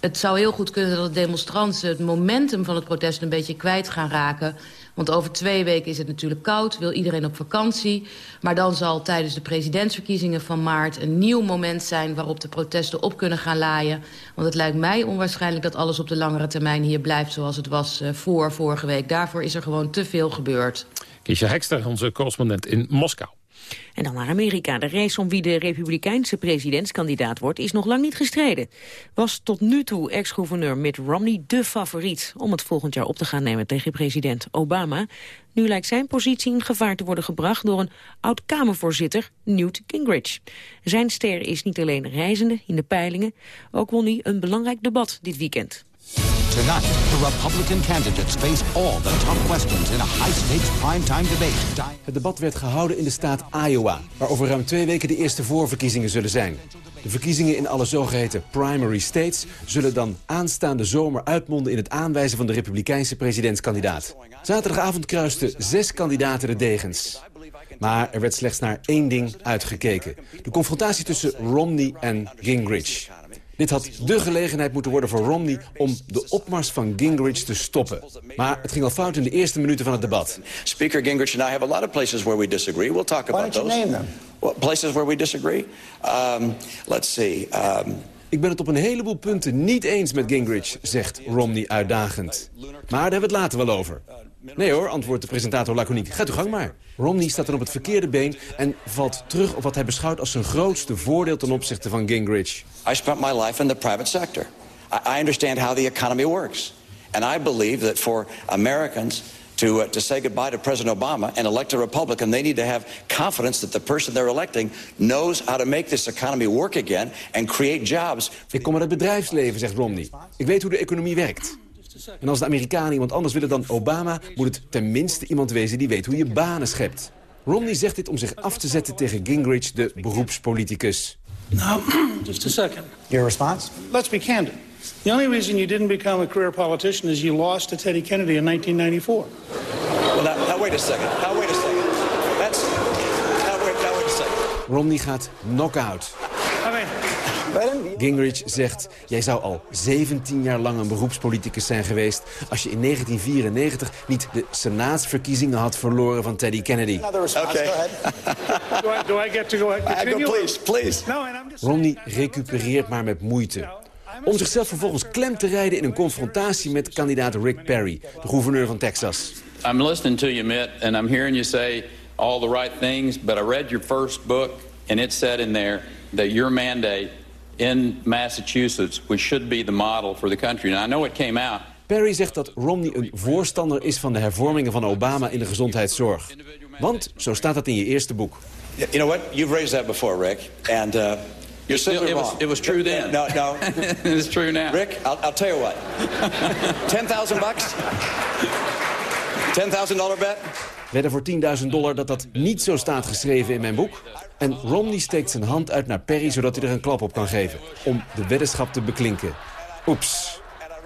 Het zou heel goed kunnen dat de demonstranten het momentum van het protest een beetje kwijt gaan raken. Want over twee weken is het natuurlijk koud, wil iedereen op vakantie. Maar dan zal tijdens de presidentsverkiezingen van maart een nieuw moment zijn... waarop de protesten op kunnen gaan laaien. Want het lijkt mij onwaarschijnlijk dat alles op de langere termijn hier blijft... zoals het was uh, voor vorige week. Daarvoor is er gewoon te veel gebeurd. Kiesja Hekster, onze correspondent in Moskou. En dan naar Amerika. De race om wie de republikeinse presidentskandidaat wordt is nog lang niet gestreden. Was tot nu toe ex-gouverneur Mitt Romney de favoriet om het volgend jaar op te gaan nemen tegen president Obama. Nu lijkt zijn positie in gevaar te worden gebracht door een oud-Kamervoorzitter, Newt Gingrich. Zijn ster is niet alleen reizende in de peilingen, ook won hij een belangrijk debat dit weekend. Tonight, the Republican candidates face all the tough questions in a high-stakes primetime debate. Het debat werd gehouden in de staat Iowa, waar over ruim twee weken de eerste voorverkiezingen zullen zijn. De verkiezingen in alle zogeheten primary states zullen dan aanstaande zomer uitmonden in het aanwijzen van de republikeinse presidentskandidaat. Zaterdagavond kruisten zes kandidaten de degens. Maar er werd slechts naar één ding uitgekeken. De confrontatie tussen Romney en Gingrich. Dit had de gelegenheid moeten worden voor Romney om de opmars van Gingrich te stoppen. Maar het ging al fout in de eerste minuten van het debat. Speaker Gingrich and I have a lot of places where we disagree. We'll talk about those. Why don't you name them? Well, places where we disagree? Um, let's see. Um, ik ben het op een heleboel punten niet eens met Gingrich, zegt Romney uitdagend. Maar daar hebben we het later wel over. Nee hoor, antwoordt de presentator laconiek. Gaat uw gang maar. Romney staat dan op het verkeerde been en valt terug op wat hij beschouwt als zijn grootste voordeel ten opzichte van Gingrich. I spent my life in the private sector. I understand how the economy works. And I believe that for Americans to, uh, to say goodbye to President Obama and elect a Republican, they need to have confidence that the person they're electing knows how to make this economy work again and create jobs. Ik kom uit het bedrijfsleven, zegt Romney. Ik weet hoe de economie werkt. En als de Amerikanen iemand anders willen dan Obama... moet het tenminste iemand wezen die weet hoe je banen schept. Romney zegt dit om zich af te zetten tegen Gingrich, de beroepspoliticus. Now, just a second. Your response? Let's be candid. The only reason you didn't become a career politician is you lost to Teddy Kennedy in 1994. Well, now, now wait a second. Now wait a second. That's... Now wait, now wait a second. Romney gaat knock-out. Gingrich zegt, jij zou al 17 jaar lang een beroepspoliticus zijn geweest... als je in 1994 niet de senaatsverkiezingen had verloren van Teddy Kennedy. Okay. do, I, do I get to go ahead? Go, please, please. Romney recupereert maar met moeite. Om zichzelf vervolgens klem te rijden in een confrontatie met kandidaat Rick Perry, de gouverneur van Texas. I'm listening to you, Mitt, and I'm hearing you say all the right things, but I read your first book, and it said in there that your mandate in Massachusetts, which should be the model for the country. And I know it came out. Perry zegt dat Romney een voorstander is van de hervormingen van Obama in de gezondheidszorg. Want, zo staat het in je eerste boek. You know what? You've raised that before, Rick. And uh, you're simply it was, wrong. It was true then. No, no. it's true now. Rick, I'll, I'll tell you what. 10,000 bucks? $10,000 bet? Wedden voor 10.000 dollar dat dat niet zo staat geschreven in mijn boek. En Romney steekt zijn hand uit naar Perry zodat hij er een klap op kan geven. Om de weddenschap te beklinken. Oeps.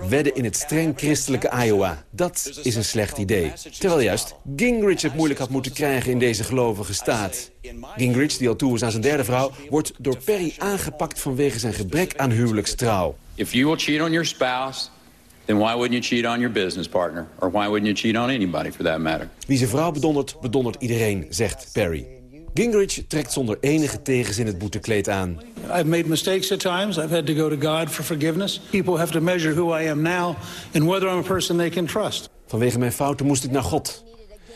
Wedden in het streng christelijke Iowa. Dat is een slecht idee. Terwijl juist Gingrich het moeilijk had moeten krijgen in deze gelovige staat. Gingrich, die al toe is aan zijn derde vrouw... wordt door Perry aangepakt vanwege zijn gebrek aan huwelijkstrouw. If you will cheat on your spouse... then why wouldn't you cheat on your business partner? Or why wouldn't you cheat on anybody for that matter? Wie zijn vrouw bedondert, bedondert iedereen, zegt Perry. Gingrich trekt zonder enige tegenzin het boetekleed aan. I've made mistakes at times. I've had to go to God for forgiveness. People have to measure who I am now and whether I'm a person they can trust. Vanwege mijn fouten moest ik naar God.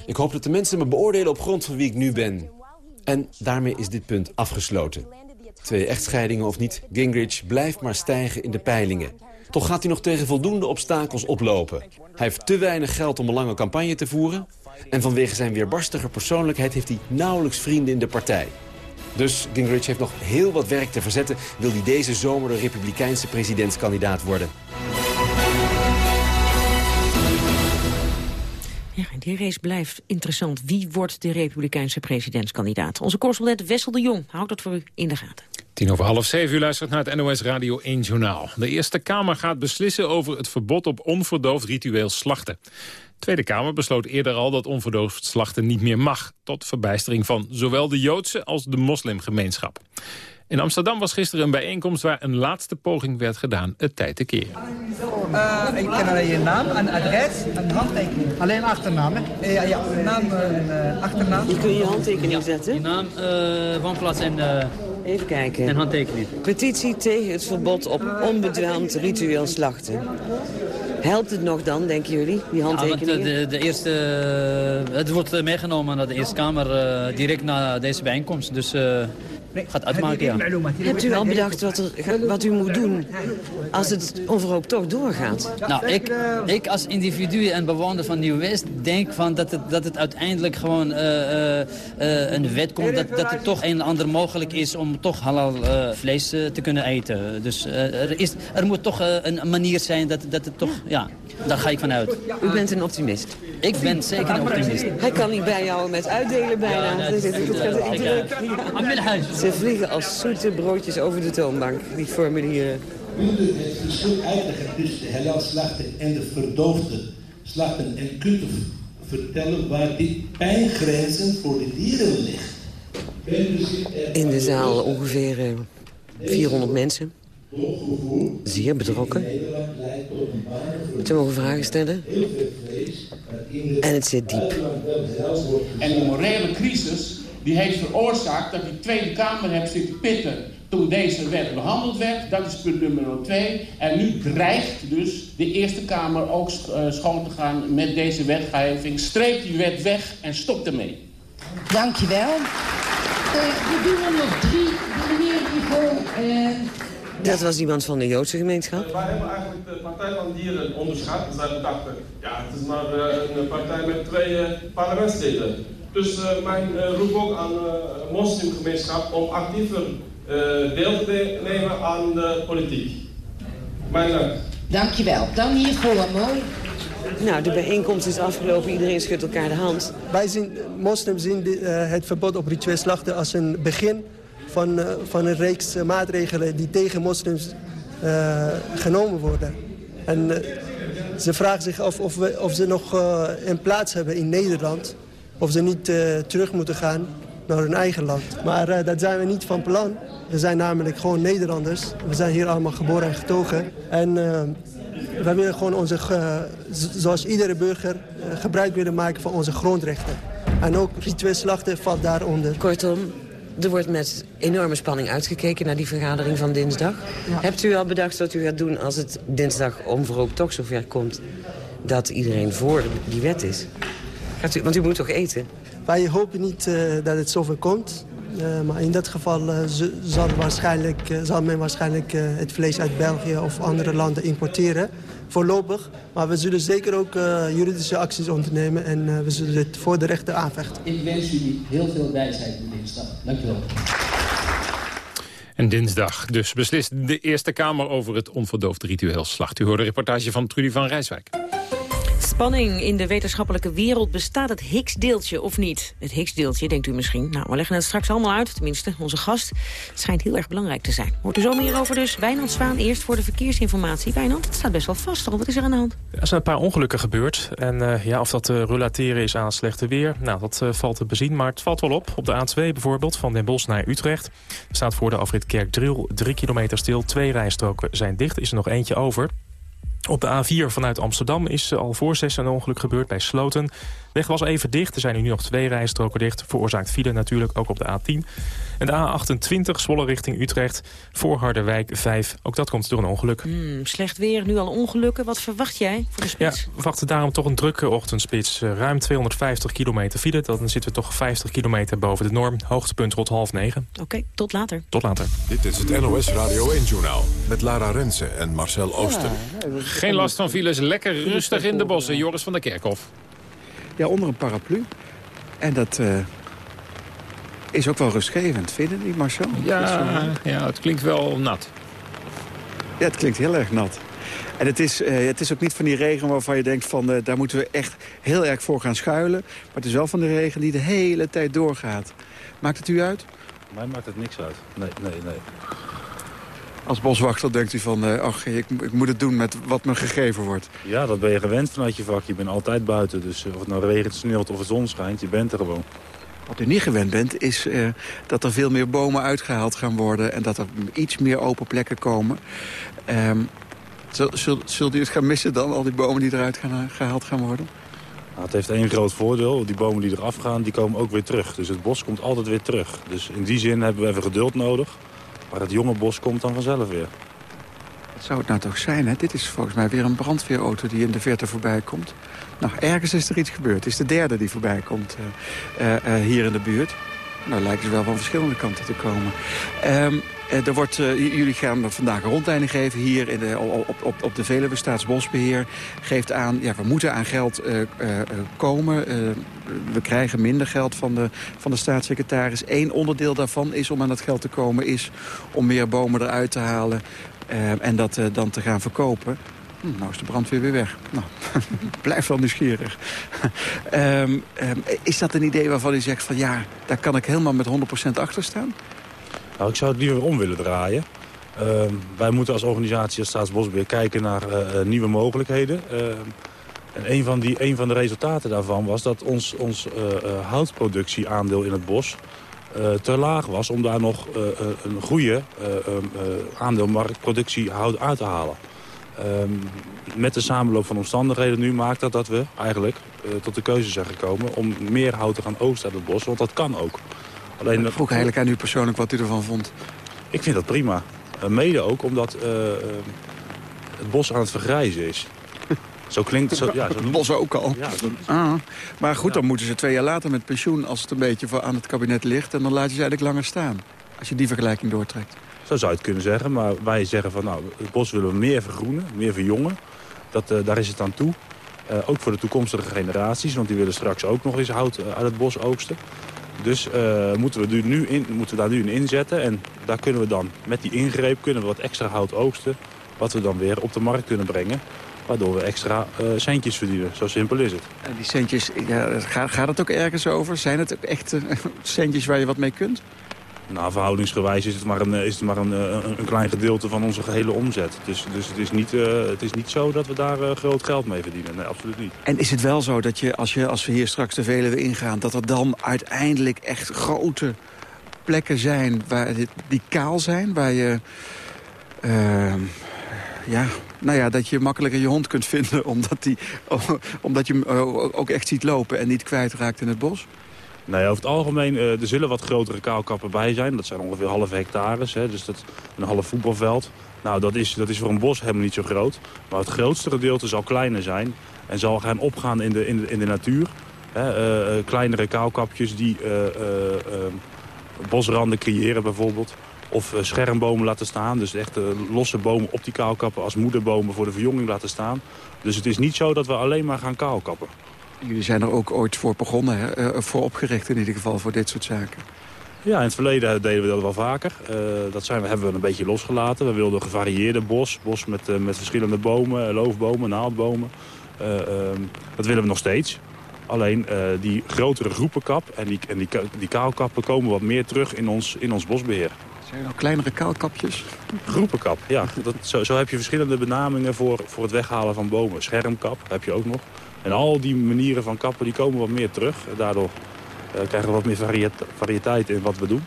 Ik hoop dat de mensen me beoordelen op grond van wie ik nu ben. En daarmee is dit punt afgesloten. Twee echtscheidingen of niet, Gingrich blijft maar stijgen in de peilingen. Toch gaat hij nog tegen voldoende obstakels oplopen. Hij heeft te weinig geld om een lange campagne te voeren... en vanwege zijn weerbarstige persoonlijkheid heeft hij nauwelijks vrienden in de partij. Dus Gingrich heeft nog heel wat werk te verzetten... wil hij deze zomer de republikeinse presidentskandidaat worden. Ja, en die race blijft interessant. Wie wordt de republikeinse presidentskandidaat? Onze correspondent Wessel de Jong houdt dat voor u in de gaten. Tien over half zeven, u luistert naar het NOS Radio 1 Journaal. De Eerste Kamer gaat beslissen over het verbod op onverdoofd ritueel slachten. De Tweede Kamer besloot eerder al dat onverdoofd slachten niet meer mag... tot verbijstering van zowel de Joodse als de moslimgemeenschap. In Amsterdam was gisteren een bijeenkomst waar een laatste poging werd gedaan het tijd te keren. Uh, ik ken alleen je naam, een adres, een handtekening. Alleen achternaam, hè? Ja, ja naam en uh, achternaam. Je kun je handtekening zetten. Je naam, uh, woonplaats en, uh, Even kijken. en handtekening. Petitie tegen het verbod op onbedwelmd ritueel slachten. Helpt het nog dan, denken jullie, die handtekeningen? Ja, de, de eerste, het wordt meegenomen naar de Eerste Kamer direct na deze bijeenkomst. Dus gaat uitmaken, ja. Hebt u al bedacht wat, er, wat u moet doen als het onverhoopt toch doorgaat? Nou, ik, ik als individu en bewoner van Nieuw-West denk van dat, het, dat het uiteindelijk gewoon uh, uh, een wet komt. Dat, dat het toch een en ander mogelijk is om toch halal vlees te kunnen eten. Dus er, is, er moet toch een manier zijn dat, dat het toch, ja, daar ga ik vanuit. U bent een optimist? Ik ben zeker een optimist. Hij kan niet bijhouden met uitdelen bijna. Ja, dat, Ze vliegen als zoete broodjes over de toonbank, die formulieren. U het verschil uitleggen tussen de halal slachten en de verdoofde slachten? En kunt u vertellen waar die pijngrenzen voor de dieren ligt? In de zaal ongeveer 400 mensen. Zeer betrokken. Ze mogen vragen stellen. En het zit diep. En de morele crisis die heeft veroorzaakt dat die Tweede Kamer heeft zitten pitten toen deze wet behandeld werd. Dat is punt nummer twee. En nu dreigt dus de Eerste Kamer ook schoon te gaan met deze wetgeving. Streep die wet weg en stop ermee. Dankjewel. Uh, we doen er nog drie. Meneer Yvonne, uh... Dat was iemand van de Joodse gemeenschap. wij hebben eigenlijk de Partij van Dieren onderschat. Wij dachten, ja, het is maar een partij met twee parlementsleden. Dus uh, mijn uh, roep ook aan de uh, moslimgemeenschap om actiever deel te nemen aan de politiek. Mijn dank. Dankjewel. Dan hiervoor mooi. Nou, de bijeenkomst is afgelopen. Iedereen schudt elkaar de hand. Wij zien, moslims zien het verbod op ritueel slachten als een begin van, van een reeks maatregelen die tegen moslims genomen worden. En ze vragen zich af of, we, of ze nog een plaats hebben in Nederland of ze niet terug moeten gaan naar hun eigen land. Maar dat zijn we niet van plan. We zijn namelijk gewoon Nederlanders. We zijn hier allemaal geboren en getogen. En we willen gewoon onze, zoals iedere burger, gebruik willen maken van onze grondrechten. En ook ritueel slachten valt daaronder. Kortom, er wordt met enorme spanning uitgekeken naar die vergadering van dinsdag. Ja. Hebt u al bedacht wat u gaat doen als het dinsdag onverhoopt toch zover komt... dat iedereen voor die wet is? U, want u moet toch eten? Wij hopen niet uh, dat het zover komt. Uh, maar in dat geval uh, zal, waarschijnlijk, zal men waarschijnlijk het vlees uit België of andere landen importeren. Voorlopig. Maar we zullen zeker ook juridische acties ondernemen. En we zullen het voor de rechter aanvechten. Ik wens jullie heel veel wijsheid in deze stad. Dank u wel. En dinsdag dus beslist de Eerste Kamer over het onverdoofd ritueel slacht. U hoorde een reportage van Trudy van Rijswijk. Spanning in de wetenschappelijke wereld. Bestaat het Higgs-deeltje of niet? Het Higgs-deeltje, denkt u misschien. Nou, we leggen het straks allemaal uit. Tenminste, onze gast. Het schijnt heel erg belangrijk te zijn. Hoort u zo meer over dus. Wijnand Zwaan eerst voor de verkeersinformatie. Wijnand, het staat best wel vast. Wat is er aan de hand? Er zijn een paar ongelukken gebeurd. En uh, ja, of dat te uh, relateren is aan slechte weer, nou, dat uh, valt te bezien. Maar het valt wel op. Op de A2 bijvoorbeeld, van Den Bosch naar Utrecht. Staat voor de afrit Kerkdriel drie kilometer stil. Twee rijstroken zijn dicht. Is er nog eentje over. Op de A4 vanuit Amsterdam is al voor zes een ongeluk gebeurd bij Sloten. De weg was even dicht. Er zijn nu nog twee rijstroken dicht. Veroorzaakt file natuurlijk ook op de A10. En de A28 Zwolle richting Utrecht voor Harderwijk 5. Ook dat komt door een ongeluk. Hmm, slecht weer, nu al ongelukken. Wat verwacht jij voor de spits? Ja, we verwachten daarom toch een drukke ochtendspits. Uh, ruim 250 kilometer file. Dan zitten we toch 50 kilometer boven de norm. Hoogtepunt rond half negen. Oké, tot later. Tot later. Dit is het NOS Radio 1-journaal met Lara Rensen en Marcel Ooster. Geen last van files, lekker rustig in de bossen. Joris van der Kerkhof. Ja, onder een paraplu. En dat uh, is ook wel rustgevend, vinden die Marcel? Ja, ja, het klinkt wel nat. Ja, het klinkt heel erg nat. En het is, uh, het is ook niet van die regen waarvan je denkt van uh, daar moeten we echt heel erg voor gaan schuilen. Maar het is wel van de regen die de hele tijd doorgaat. Maakt het u uit? Mij maakt het niks uit. Nee, nee, nee. Als boswachter denkt u van, uh, ach, ik, ik, moet het doen met wat me gegeven wordt. Ja, dat ben je gewend vanuit je vak. Je bent altijd buiten. Dus of het nou regent, sneeuwt of het zon schijnt, je bent er gewoon. Wat u niet gewend bent, is uh, dat er veel meer bomen uitgehaald gaan worden... en dat er iets meer open plekken komen. Um, zult, zult u het gaan missen dan, al die bomen die eruit gaan, gehaald gaan worden? Nou, het heeft één groot voordeel. Die bomen die eraf gaan, die komen ook weer terug. Dus het bos komt altijd weer terug. Dus in die zin hebben we even geduld nodig. Maar het jonge bos komt dan vanzelf weer. Wat zou het nou toch zijn, hè? Dit is volgens mij weer een brandweerauto die in de verte voorbij komt. Nou, ergens is er iets gebeurd. Het is de derde die voorbij komt uh, uh, uh, hier in de buurt. Nou, lijkt het wel van verschillende kanten te komen. Um, er wordt, jullie gaan vandaag een rondleiding geven hier in de, op, op, op de Veluwe. Staatsbosbeheer geeft aan, ja, we moeten aan geld komen. we krijgen minder geld van de, van de staatssecretaris. Eén onderdeel daarvan is om aan dat geld te komen... is om meer bomen eruit te halen en dat dan te gaan verkopen. Hm, nou is de brandweer weer weg. Nou, blijf wel nieuwsgierig. um, um, is dat een idee waarvan u zegt van ja, daar kan ik helemaal met 100% achter staan? Nou, ik zou het liever om willen draaien. Uh, wij moeten als organisatie, als Staatsbosbeheer, kijken naar uh, nieuwe mogelijkheden. en een van, die, een van de resultaten daarvan was dat ons, ons houtproductieaandeel in het bos... te laag was om daar nog een goede aandeel marktproductie hout uit te halen. Met de samenloop van omstandigheden nu maakt dat dat we eigenlijk tot de keuze zijn gekomen... om meer hout te gaan oogsten uit het bos, want dat kan ook. Alleen, ik vroeg eigenlijk aan u persoonlijk wat u ervan vond. Ik vind dat prima. Uh, mede ook omdat uh, het bos aan het vergrijzen is. Zo klinkt het. Zo, ja, zo het bos ook al. Ja, zo... ah, maar goed, dan moeten ze twee jaar later met pensioen... als het een beetje voor aan het kabinet ligt. En dan laat je ze eigenlijk langer staan. Als je die vergelijking doortrekt. Zo zou je het kunnen zeggen. Maar wij zeggen van nou, het bos willen we meer vergroenen, meer verjongen. Dat, uh, daar is het aan toe. Uh, ook voor de toekomstige generaties, want die willen straks ook nog eens hout uit het bos oogsten. Dus moeten, we nu in, moeten daar nu in inzetten. En daar kunnen we dan met die ingreep kunnen we wat extra hout oogsten. Wat we dan weer op de markt kunnen brengen. Waardoor we extra centjes verdienen. Zo simpel is het. En die centjes, gaat, gaat het ook ergens over? Zijn het echt centjes waar je wat mee kunt? Nou, verhoudingsgewijs is het maar een, is het maar een, een, een klein gedeelte van onze gehele omzet. Dus, dus het, is niet, uh, het is niet zo dat we daar groot geld mee verdienen. Nee, absoluut niet. En is het wel zo dat je, als, je, als we hier straks de Veluwe ingaan... dat er dan uiteindelijk echt grote plekken zijn waar, die kaal zijn... waar je... Uh, ja, nou ja, dat je makkelijker je hond kunt vinden... omdat, die, omdat je hem ook echt ziet lopen en niet kwijtraakt in het bos? Nee, over het algemeen, uh, er zullen wat grotere kaalkappen bij zijn. Dat zijn ongeveer halve hectares, hè, dus dat, een half voetbalveld. Nou, dat is, dat is voor een bos helemaal niet zo groot. Maar het grootste gedeelte zal kleiner zijn en zal gaan opgaan in de, in de, in de natuur. Hè, uh, kleinere kaalkapjes die bosranden creëren bijvoorbeeld. Of schermbomen laten staan, dus echt losse bomen op die kaalkappen als moederbomen voor de verjonging laten staan. Dus het is niet zo dat we alleen maar gaan kaalkappen. Jullie zijn er ook ooit voor begonnen, hè? Uh, voor opgericht in ieder geval, voor dit soort zaken. Ja, in het verleden deden we dat wel vaker. Uh, dat zijn we, hebben we een beetje losgelaten. We wilden een gevarieerde bos, bos met, uh, met verschillende bomen, loofbomen, naaldbomen. dat willen we nog steeds. Alleen die grotere groepenkap en die, en die, die kaalkappen komen wat meer terug in ons, in ons bosbeheer. Zijn er nog kleinere kaalkapjes? Groepenkap, ja. Dat, zo, zo heb je verschillende benamingen voor, voor het weghalen van bomen. Schermkap heb je ook nog. En al die manieren van kappen die komen wat meer terug. Daardoor uh, krijgen we wat meer variët variëteit in wat we doen.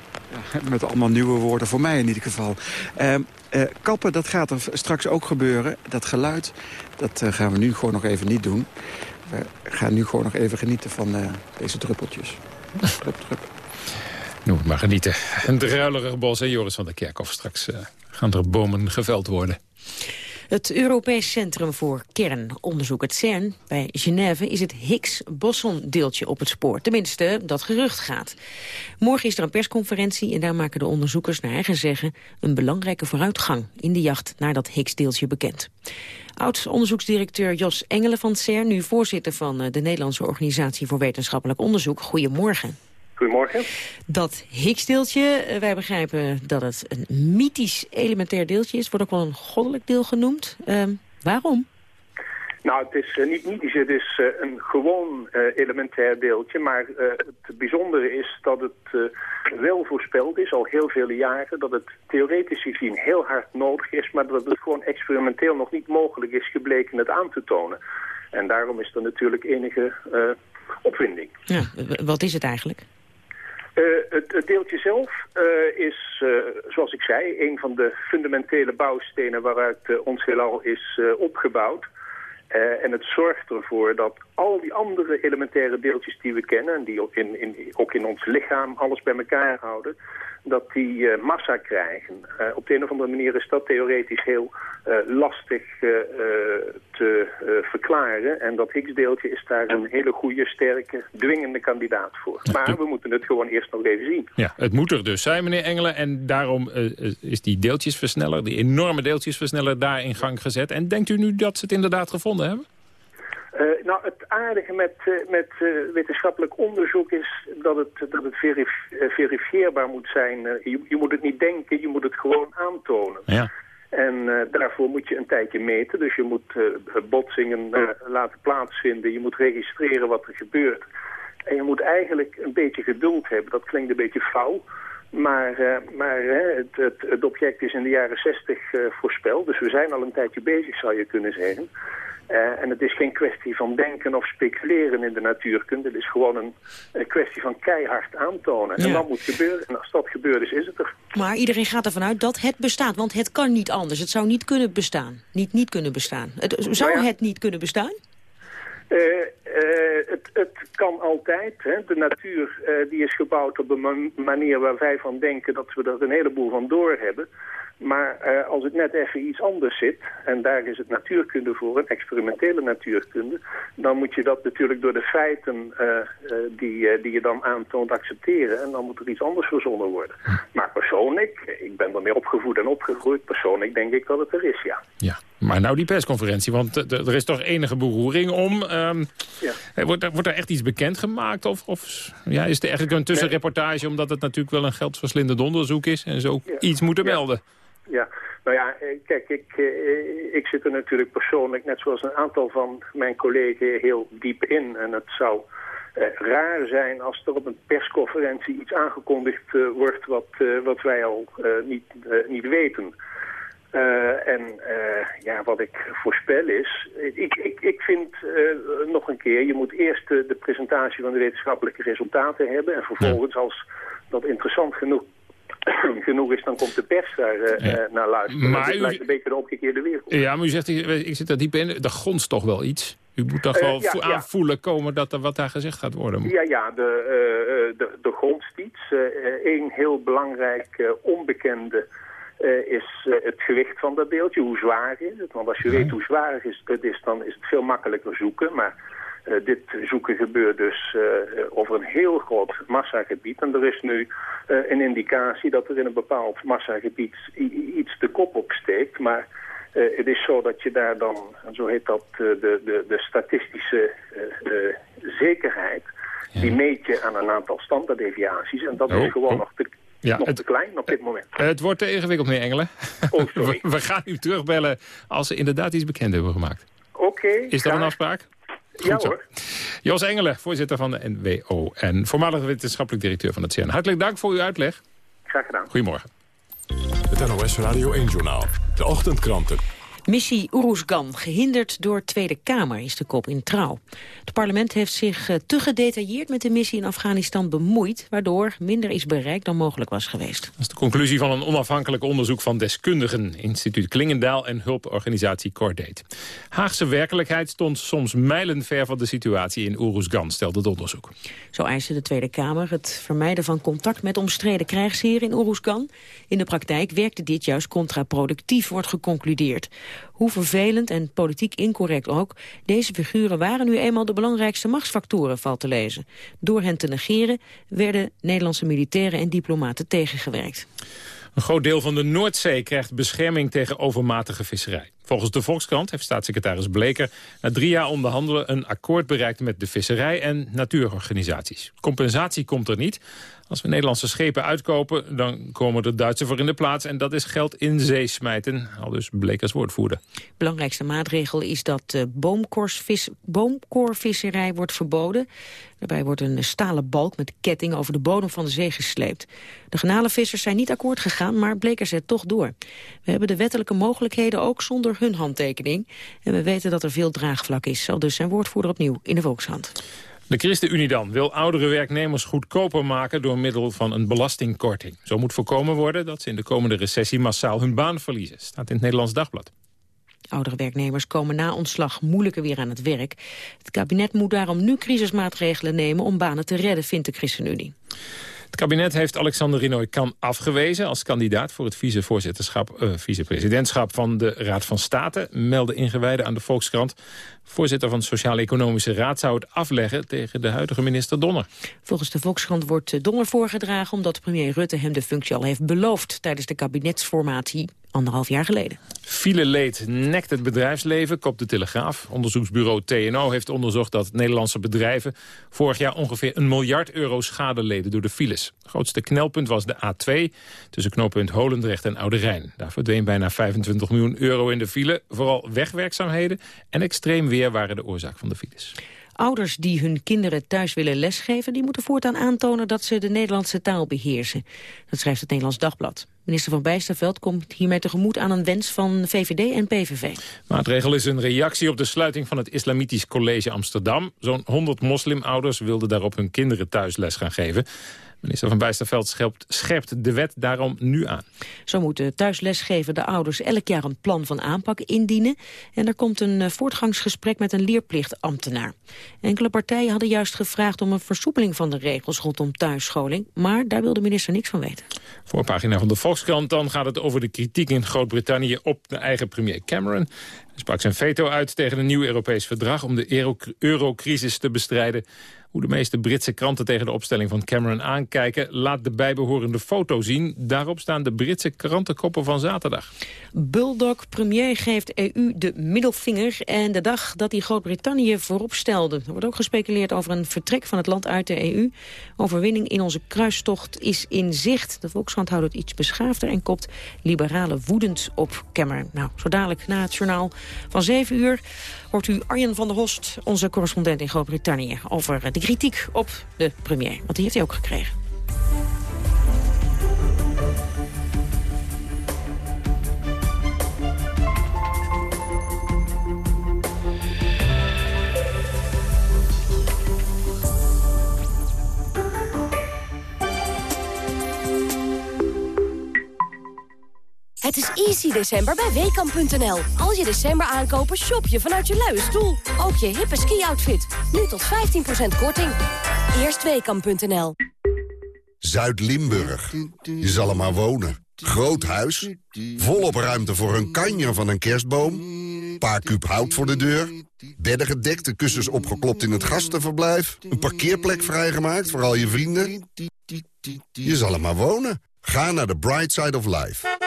Ja, met allemaal nieuwe woorden voor mij in ieder geval. Uh, Uh, kappen, dat gaat er straks ook gebeuren. Dat geluid, dat uh, gaan we nu gewoon nog even niet doen. We gaan nu gewoon nog even genieten van uh, deze druppeltjes. drup, drup. Noem maar genieten. Een druilerig bos en Joris van der Kerkhoff. Straks gaan er bomen geveld worden. Het Europees Centrum voor Kernonderzoek, het CERN, bij Genève... is het Higgs-boson-deeltje op het spoor. Tenminste, dat gerucht gaat. Morgen is er een persconferentie en daar maken de onderzoekers... naar eigen zeggen een belangrijke vooruitgang... in de jacht naar dat Higgs-deeltje bekend. Oud-onderzoeksdirecteur Jos Engelen van CERN... nu voorzitter van eh, de Nederlandse Organisatie voor Wetenschappelijk Onderzoek. Goedemorgen. Goedemorgen. Dat Higgs-deeltje, eh, wij begrijpen dat het een mythisch elementair deeltje is. Wordt ook wel een goddelijk deel genoemd. Uh, waarom? Nou, het is uh, niet mythisch, het is uh, een gewoon elementair deeltje. Maar het bijzondere is dat het wel voorspeld is, al heel vele jaren... dat het theoretisch gezien heel hard nodig is... maar dat het gewoon experimenteel nog niet mogelijk is gebleken het aan te tonen. En daarom is er natuurlijk enige opwinding. Ja, wat is het eigenlijk? Uh, het, deeltje zelf uh, is, uh, zoals ik zei, een van de fundamentele bouwstenen waaruit ons heelal is opgebouwd. en het zorgt ervoor dat al die andere elementaire deeltjes die we kennen... die ook in, in, ook in ons lichaam alles bij elkaar houden dat die uh, massa krijgen. Uh, op de een of andere manier is dat theoretisch heel uh, lastig te verklaren. En dat Higgs-deeltje is daar een hele goede, sterke, dwingende kandidaat voor. Maar we moeten het gewoon eerst nog even zien. Ja, het moet er dus zijn, meneer Engelen. En daarom is die deeltjesversneller, die enorme deeltjesversneller, daar in gang gezet. En denkt u nu dat ze het inderdaad gevonden hebben? Uh, nou, het aardige met, uh, met uh, wetenschappelijk onderzoek is dat het, dat het verif verifieerbaar moet zijn. Je, je, moet het niet denken, je moet het gewoon aantonen. Ja. En daarvoor moet je een tijdje meten. Dus je moet botsingen laten plaatsvinden. Je moet registreren wat er gebeurt. En je moet eigenlijk een beetje geduld hebben. Dat klinkt een beetje flauw. Maar, maar het, het, het, object is in de jaren 60 voorspeld. Dus we zijn al een tijdje bezig, zou je kunnen zeggen. Uh, en het is geen kwestie van denken of speculeren in de natuurkunde. Het is gewoon een, een kwestie van keihard aantonen. En dat moet gebeuren. En als dat gebeurd is, is het er. Maar iedereen gaat ervan uit dat het bestaat. Want het kan niet anders. Het zou niet kunnen bestaan. Niet niet kunnen bestaan. Het, zou nou ja. het niet kunnen bestaan? Uh, uh, het, het, kan altijd. Hè. De natuur die is gebouwd op een manier waar wij van denken dat we er een heleboel van door hebben. Maar uh, als het net even iets anders zit, en daar is het natuurkunde voor, een experimentele natuurkunde, dan moet je dat natuurlijk door de feiten uh, uh, die, die je dan aantoont accepteren. En dan moet er iets anders verzonnen worden. Maar persoonlijk, ik ben ermee opgevoed en opgegroeid, persoonlijk denk ik dat het er is, ja. Ja, maar nou die persconferentie, want er is toch enige beroering om. Um, ja. wordt, er, wordt er echt iets bekendgemaakt? Of, of ja, is het eigenlijk een tussenreportage, omdat het natuurlijk wel een geldverslindend onderzoek is en zo ja. iets moeten melden? Ja, nou ja, kijk, ik, ik zit er natuurlijk persoonlijk, net zoals een aantal van mijn collega's, heel diep in. En het zou eh, raar zijn als er op een persconferentie iets aangekondigd wordt wat, wat wij al niet, niet weten. en ja, wat ik voorspel is, ik, ik, ik vind nog een keer, je moet eerst de presentatie van de wetenschappelijke resultaten hebben en vervolgens als dat interessant genoeg genoeg is, dan komt de pers daar uh, ja. naar luisteren. Maar het lijkt een beetje de omgekeerde wereld. Ja, maar u zegt, ik zit daar diep in, er gonst toch wel iets? U moet toch wel uh, ja, aanvoelen komen dat er wat daar gezegd gaat worden? Ja, ja, de, de, de grondst iets. Eén heel belangrijk onbekende is het gewicht van dat beeldje. Hoe zwaar is het? Want als je weet hoe zwaar het is, dan is het veel makkelijker zoeken. Maar uh, dit zoeken gebeurt dus uh, over een heel groot massagebied. En er is nu uh, een indicatie dat er in een bepaald massagebied iets de kop opsteekt. Maar het is zo dat je daar dan, zo heet dat, de, de, de statistische zekerheid... Die meet je aan een aantal standaarddeviaties. En dat oh, is gewoon oh. nog te, ja, nog het, te klein op dit moment. Het wordt te ingewikkeld, meneer Engelen. Oh, sorry. we, we, gaan u terugbellen als ze inderdaad iets bekend hebben gemaakt. Oké. Okay, is dat een afspraak? Goed ja zo. hoor. Jos Engelen, voorzitter van de NWO en voormalig wetenschappelijk directeur van het CERN. Hartelijk dank voor uw uitleg. Graag gedaan. Goedemorgen. Het NOS Radio 1-journaal. De ochtendkranten. Missie Oeroesgan, gehinderd door Tweede Kamer, is de kop in trouw. Het parlement heeft zich eh, te gedetailleerd met de missie in Afghanistan bemoeid... waardoor minder is bereikt dan mogelijk was geweest. Dat is de conclusie van een onafhankelijk onderzoek van deskundigen... instituut Klingendaal en hulporganisatie Cordate. Haagse werkelijkheid stond soms mijlenver van de situatie in Oeroesgan, stelde het onderzoek. Zo eiste de Tweede Kamer het vermijden van contact met omstreden krijgsheren in Oeroesgan. In de praktijk werkte dit juist contraproductief, wordt geconcludeerd. Hoe vervelend en politiek incorrect ook, deze figuren waren nu eenmaal de belangrijkste machtsfactoren, valt te lezen. Door hen te negeren werden Nederlandse militairen en diplomaten tegengewerkt. Een groot deel van de Noordzee krijgt bescherming tegen overmatige visserij. Volgens de Volkskrant heeft staatssecretaris Bleker na drie jaar onderhandelen een akkoord bereikt met de visserij en natuurorganisaties. Compensatie komt er niet, als we Nederlandse schepen uitkopen, dan komen de Duitsers voor in de plaats. En dat is geld in zee smijten, al dus bleek als woordvoerder. Belangrijkste maatregel is dat uh, boomkoorvisserij wordt verboden. Daarbij wordt een stalen balk met ketting over de bodem van de zee gesleept. De genalenvissers zijn niet akkoord gegaan, maar Bleker zet toch door. We hebben de wettelijke mogelijkheden ook zonder hun handtekening. En we weten dat er veel draagvlak is, al dus zijn woordvoerder opnieuw in de Volkshand. De ChristenUnie dan wil oudere werknemers goedkoper maken door middel van een belastingkorting. Zo moet voorkomen worden dat ze in de komende recessie massaal hun baan verliezen, staat in het Nederlands Dagblad. Oudere werknemers komen na ontslag moeilijker weer aan het werk. Het kabinet moet daarom nu crisismaatregelen nemen om banen te redden, vindt de ChristenUnie. Het kabinet heeft Alexander Rinoy Kan afgewezen als kandidaat voor het vicevoorzitterschap, uh, vicepresidentschap van de Raad van State, melden ingewijden aan de Volkskrant. Voorzitter van de Sociaal-Economische Raad zou het afleggen tegen de huidige minister Donner. Volgens de Volkskrant wordt Donner voorgedragen omdat premier Rutte hem de functie al heeft beloofd tijdens de kabinetsformatie anderhalf jaar geleden. Fileleed nekt het bedrijfsleven, kopt de Telegraaf. Onderzoeksbureau TNO heeft onderzocht dat Nederlandse bedrijven... vorig jaar ongeveer een miljard euro schade leden door de files. Het grootste knelpunt was de A2 tussen knooppunt Holendrecht en Oude Rijn. Daar verdween bijna 25 miljoen euro in de file. Vooral wegwerkzaamheden en extreem weer waren de oorzaak van de files. Ouders die hun kinderen thuis willen lesgeven... die moeten voortaan aantonen dat ze de Nederlandse taal beheersen. Dat schrijft het Nederlands Dagblad. Minister van Bijsterveld komt hiermee tegemoet aan een wens van VVD en PVV. Maatregel is een reactie op de sluiting van het Islamitisch College Amsterdam. Zo'n 100 moslimouders wilden daarop hun kinderen thuis les gaan geven. Minister van Bijsterveld scherpt, de wet daarom nu aan. Zo moeten thuislesgevende ouders elk jaar een plan van aanpak indienen. En er komt een eh, voortgangsgesprek met een leerplichtambtenaar. Enkele partijen hadden juist gevraagd om een versoepeling van de regels rondom thuisscholing. Maar daar wil de minister niks van weten. Voorpagina van de Volkskrant, dan gaat het over de kritiek in Groot-Brittannië op de eigen premier Cameron. Sprak zijn veto uit tegen een nieuw Europees verdrag om de eurocrisis te bestrijden. Hoe de meeste Britse kranten tegen de opstelling van Cameron aankijken... laat de bijbehorende foto zien. Daarop staan de Britse krantenkoppen van zaterdag. Bulldog premier geeft EU de middelvinger... en de dag dat hij Groot-Brittannië voorop stelde. Er wordt ook gespeculeerd over een vertrek van het land uit de EU. Overwinning in onze kruistocht is in zicht. De Volkskrant houdt het iets beschaafder en kopt liberale woedend op Cameron. Nou, zo dadelijk na het journaal van 7 uur hoort u Arjen van der Host, onze correspondent in Groot-Brittannië... over de kritiek op de premier, want die heeft hij ook gekregen. Easy december bij Weekamp.nl. Als je december aankopen, shop je vanuit je luie stoel. Ook je hippe ski-outfit. Nu tot 15% korting. Eerst Weekamp.nl. Zuid-Limburg. Je zal er maar wonen. Groot huis. Volop ruimte voor een kanjer van een kerstboom. Paar kuub hout voor de deur. Bedden gedekt, de kussens opgeklopt in het gastenverblijf. Een parkeerplek vrijgemaakt voor al je vrienden. Je zal er maar wonen. Ga naar de Bright Side of Life.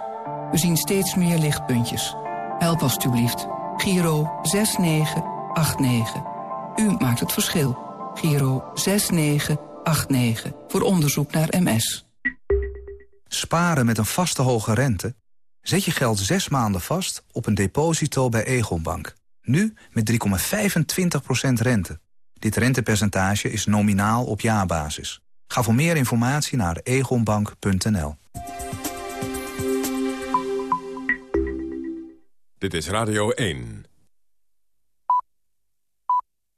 We zien steeds meer lichtpuntjes. Help alstublieft. Giro 6989. U maakt het verschil. Giro 6989. Voor onderzoek naar MS. Sparen met een vaste hoge rente? Zet je geld zes maanden vast op een deposito bij Egonbank. Nu met 3,25% rente. Dit rentepercentage is nominaal op jaarbasis. Ga voor meer informatie naar egonbank.nl. Dit is Radio 1.